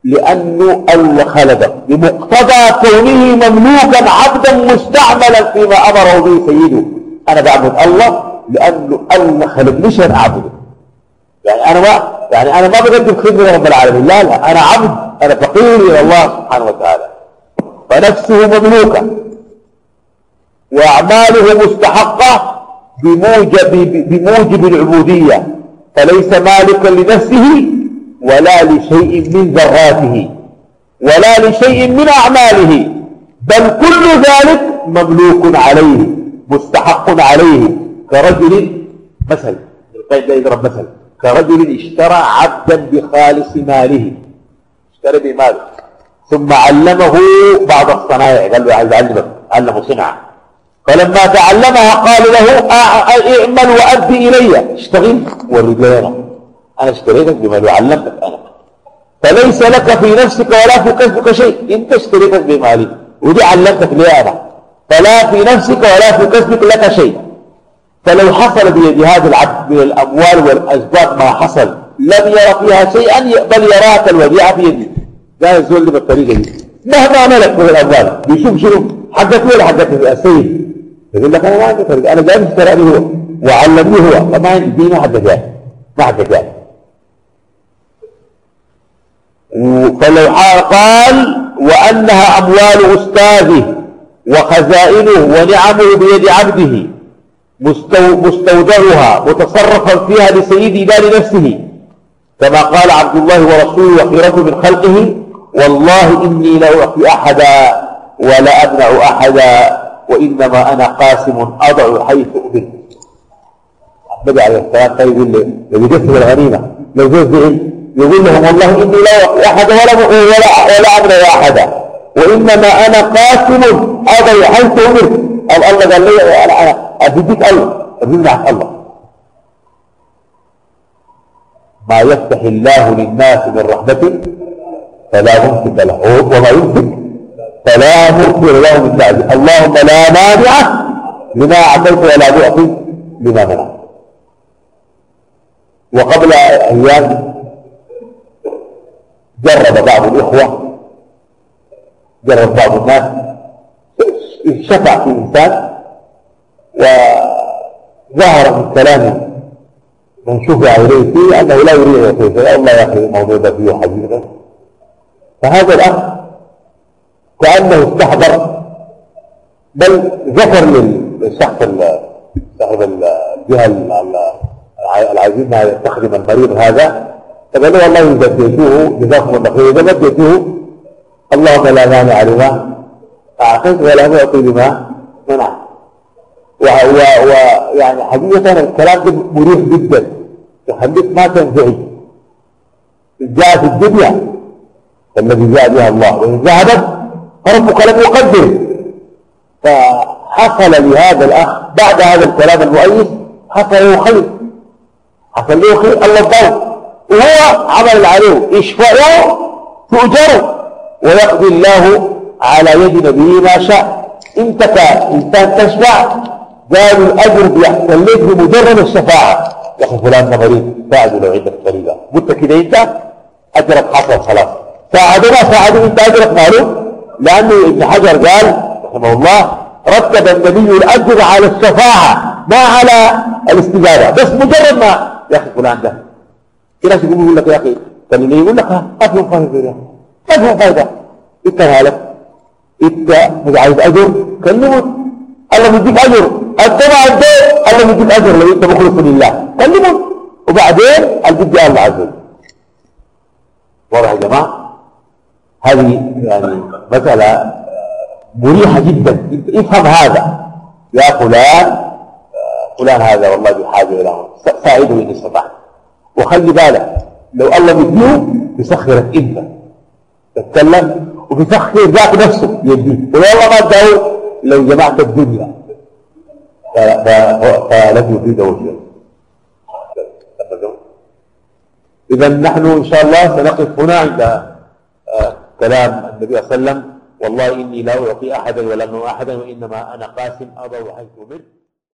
لأنه الله خلقه. بمقتضى كونه مملوكا عبدا مستعملا فيما أمره به سيده. أنا بعبد الله لأنه الله خلقنيش أنا أعبده. يعني أنا ما يعني أنا ما بقدم خدمة رب العالمين. لا لا أنا عبد أنا فقير إلى الله سبحانه وتعالى. فنفسه مملوكة وأعماله مستحقة بموجب, بموجب العبودية. فليس مالكا لنفسه ولا لشيء من ذراته ولا لشيء من أعماله بل كل ذلك مملوك عليه مستحق عليه كرجل مثل القيد يضرب مثل كرجل اشترى عبدا بخالص ماله اشترى بماله ثم علمه بعض الصنائع قال له عايز اعلمك علمه صنعه فلما تعلمها قال له اعمل وأدي إلي اشتغل ورد أنا أنا اشتريتك بمال وعلمتك أنا. فليس لك في نفسك ولا في كسبك شيء. انت اشتريتك بمالي ودي علمتك لي أنا؟ فلا في نفسك ولا في كسبك لك شيء. فلو حصل بيد هذا العبد من الأموال والأسباب ما حصل لم يرى فيها شيئا بل يراك الوديعة في يدي. لا يزول بالطريقة دي. مهما ملك من الأموال. بيشوف شنو؟ حقك ولا حقك السيد يقول لك أنا ما عندي طريق أنا جاي اشتراني هو. وعلمني هو. فما عندي. دي ما حد جاي ما حد جاي فلو قال وأنها أموال أستاذه وخزائنه ونعمه بيد عبده مستودعها متصرفا فيها لسيدي لا لنفسه كما قال عبد الله ورسوله وخيرته من خلقه والله إني لا أعطي أحدا ولا أمنع أحدا وإنما أنا قاسم أضع حيث أبن. بدأ عليه السلام طيب لو يدفع الغنيمة. لو جزء يقول لهم والله إني لا أحد ولا ولا ولا أمر أحدا وإنما أنا قاسم. أضع حيث أمر أو الله قال لي أنا أنا أبديك الله. أبديك الله. ما يفتح الله للناس من رحمة فلا ممسك له. وما يمسك فلا مغفر له من بعده اللهم لا مانع لما أعطيت ولا معطي لما منعت. وقبل أيام جرب بعض الإخوة جرب بعض الناس. شفع في إنسان وظهر من كلام من شفع إليه فيه أنه لا يريد أن يقول الله يا أخي الموضوع ده فيه حديثا. فهذا الأخ كأنه استحضر بل ذكر للشخص صاحب الجهة العزيز ما يستخدم المريض هذا. فقال له والله إذا اديتوه جزاكم الله خير إذا ما اديتوه اللهم لا مانع لما أعطيت ولا معطي لما منع ويعني حقيقة الكلام ده مريح جدا. يخليك ما تنزعج جاء في الدنيا الذي جاء بها الله وإن ذهبت فربك لم يقدر فحصل لهذا الأخ بعد هذا الكلام المؤيد حصل له خير. حصل له خير الله الضوء وهو عمل عليه يشفعه تؤجره ويقضي الله على يد نبيه ما شاء. انت كإنسان تشفع قالوا الأجر بيحصل لك بمجرد الشفاعة. يا أخي فلان مريض ساعده لو عندك طريقة قلت كده انت؟ أجرك حصل خلاص. ساعدوا ما ساعدوا انت أجرك معلوم لأنه ابن حجر قال رحمه الله رتب النبي الأجر على الشفاعة ما على الاستجابة. بس مجرد ما يا أخي فلان ده كلاش يقول لك يا أخي. كان اللي يقول لك ها افهم فايده ده افهم فايده اديها لك إنت مش عايز أجر. كلمه. الله مديك أجر. الطبع الدين الله مديك أجر. لو أنت مخلص لله كلمه. وبعدين البدي الله عز وجل. واضح يا جماعة؟ هذه يعني مسألة مريحة جدا. افهم هذا. يا فلان فلان هذا والله بحاجه إلى ساعده ان استطعت وخلي بالك لو الله مديه يسخرك أنت تتكلم وبيسخر ذاك نفسه يديه. والله ما اداه لو جمعت الدنيا. فلن يفيده شيء إذا نحن إن شاء الله سنقف هنا عند آه، كلام النبي صلى الله عليه وسلم. والله إني لا أعطي أحدا ولا أحدا وإنما أنا قاسم أضع حيث أمرت.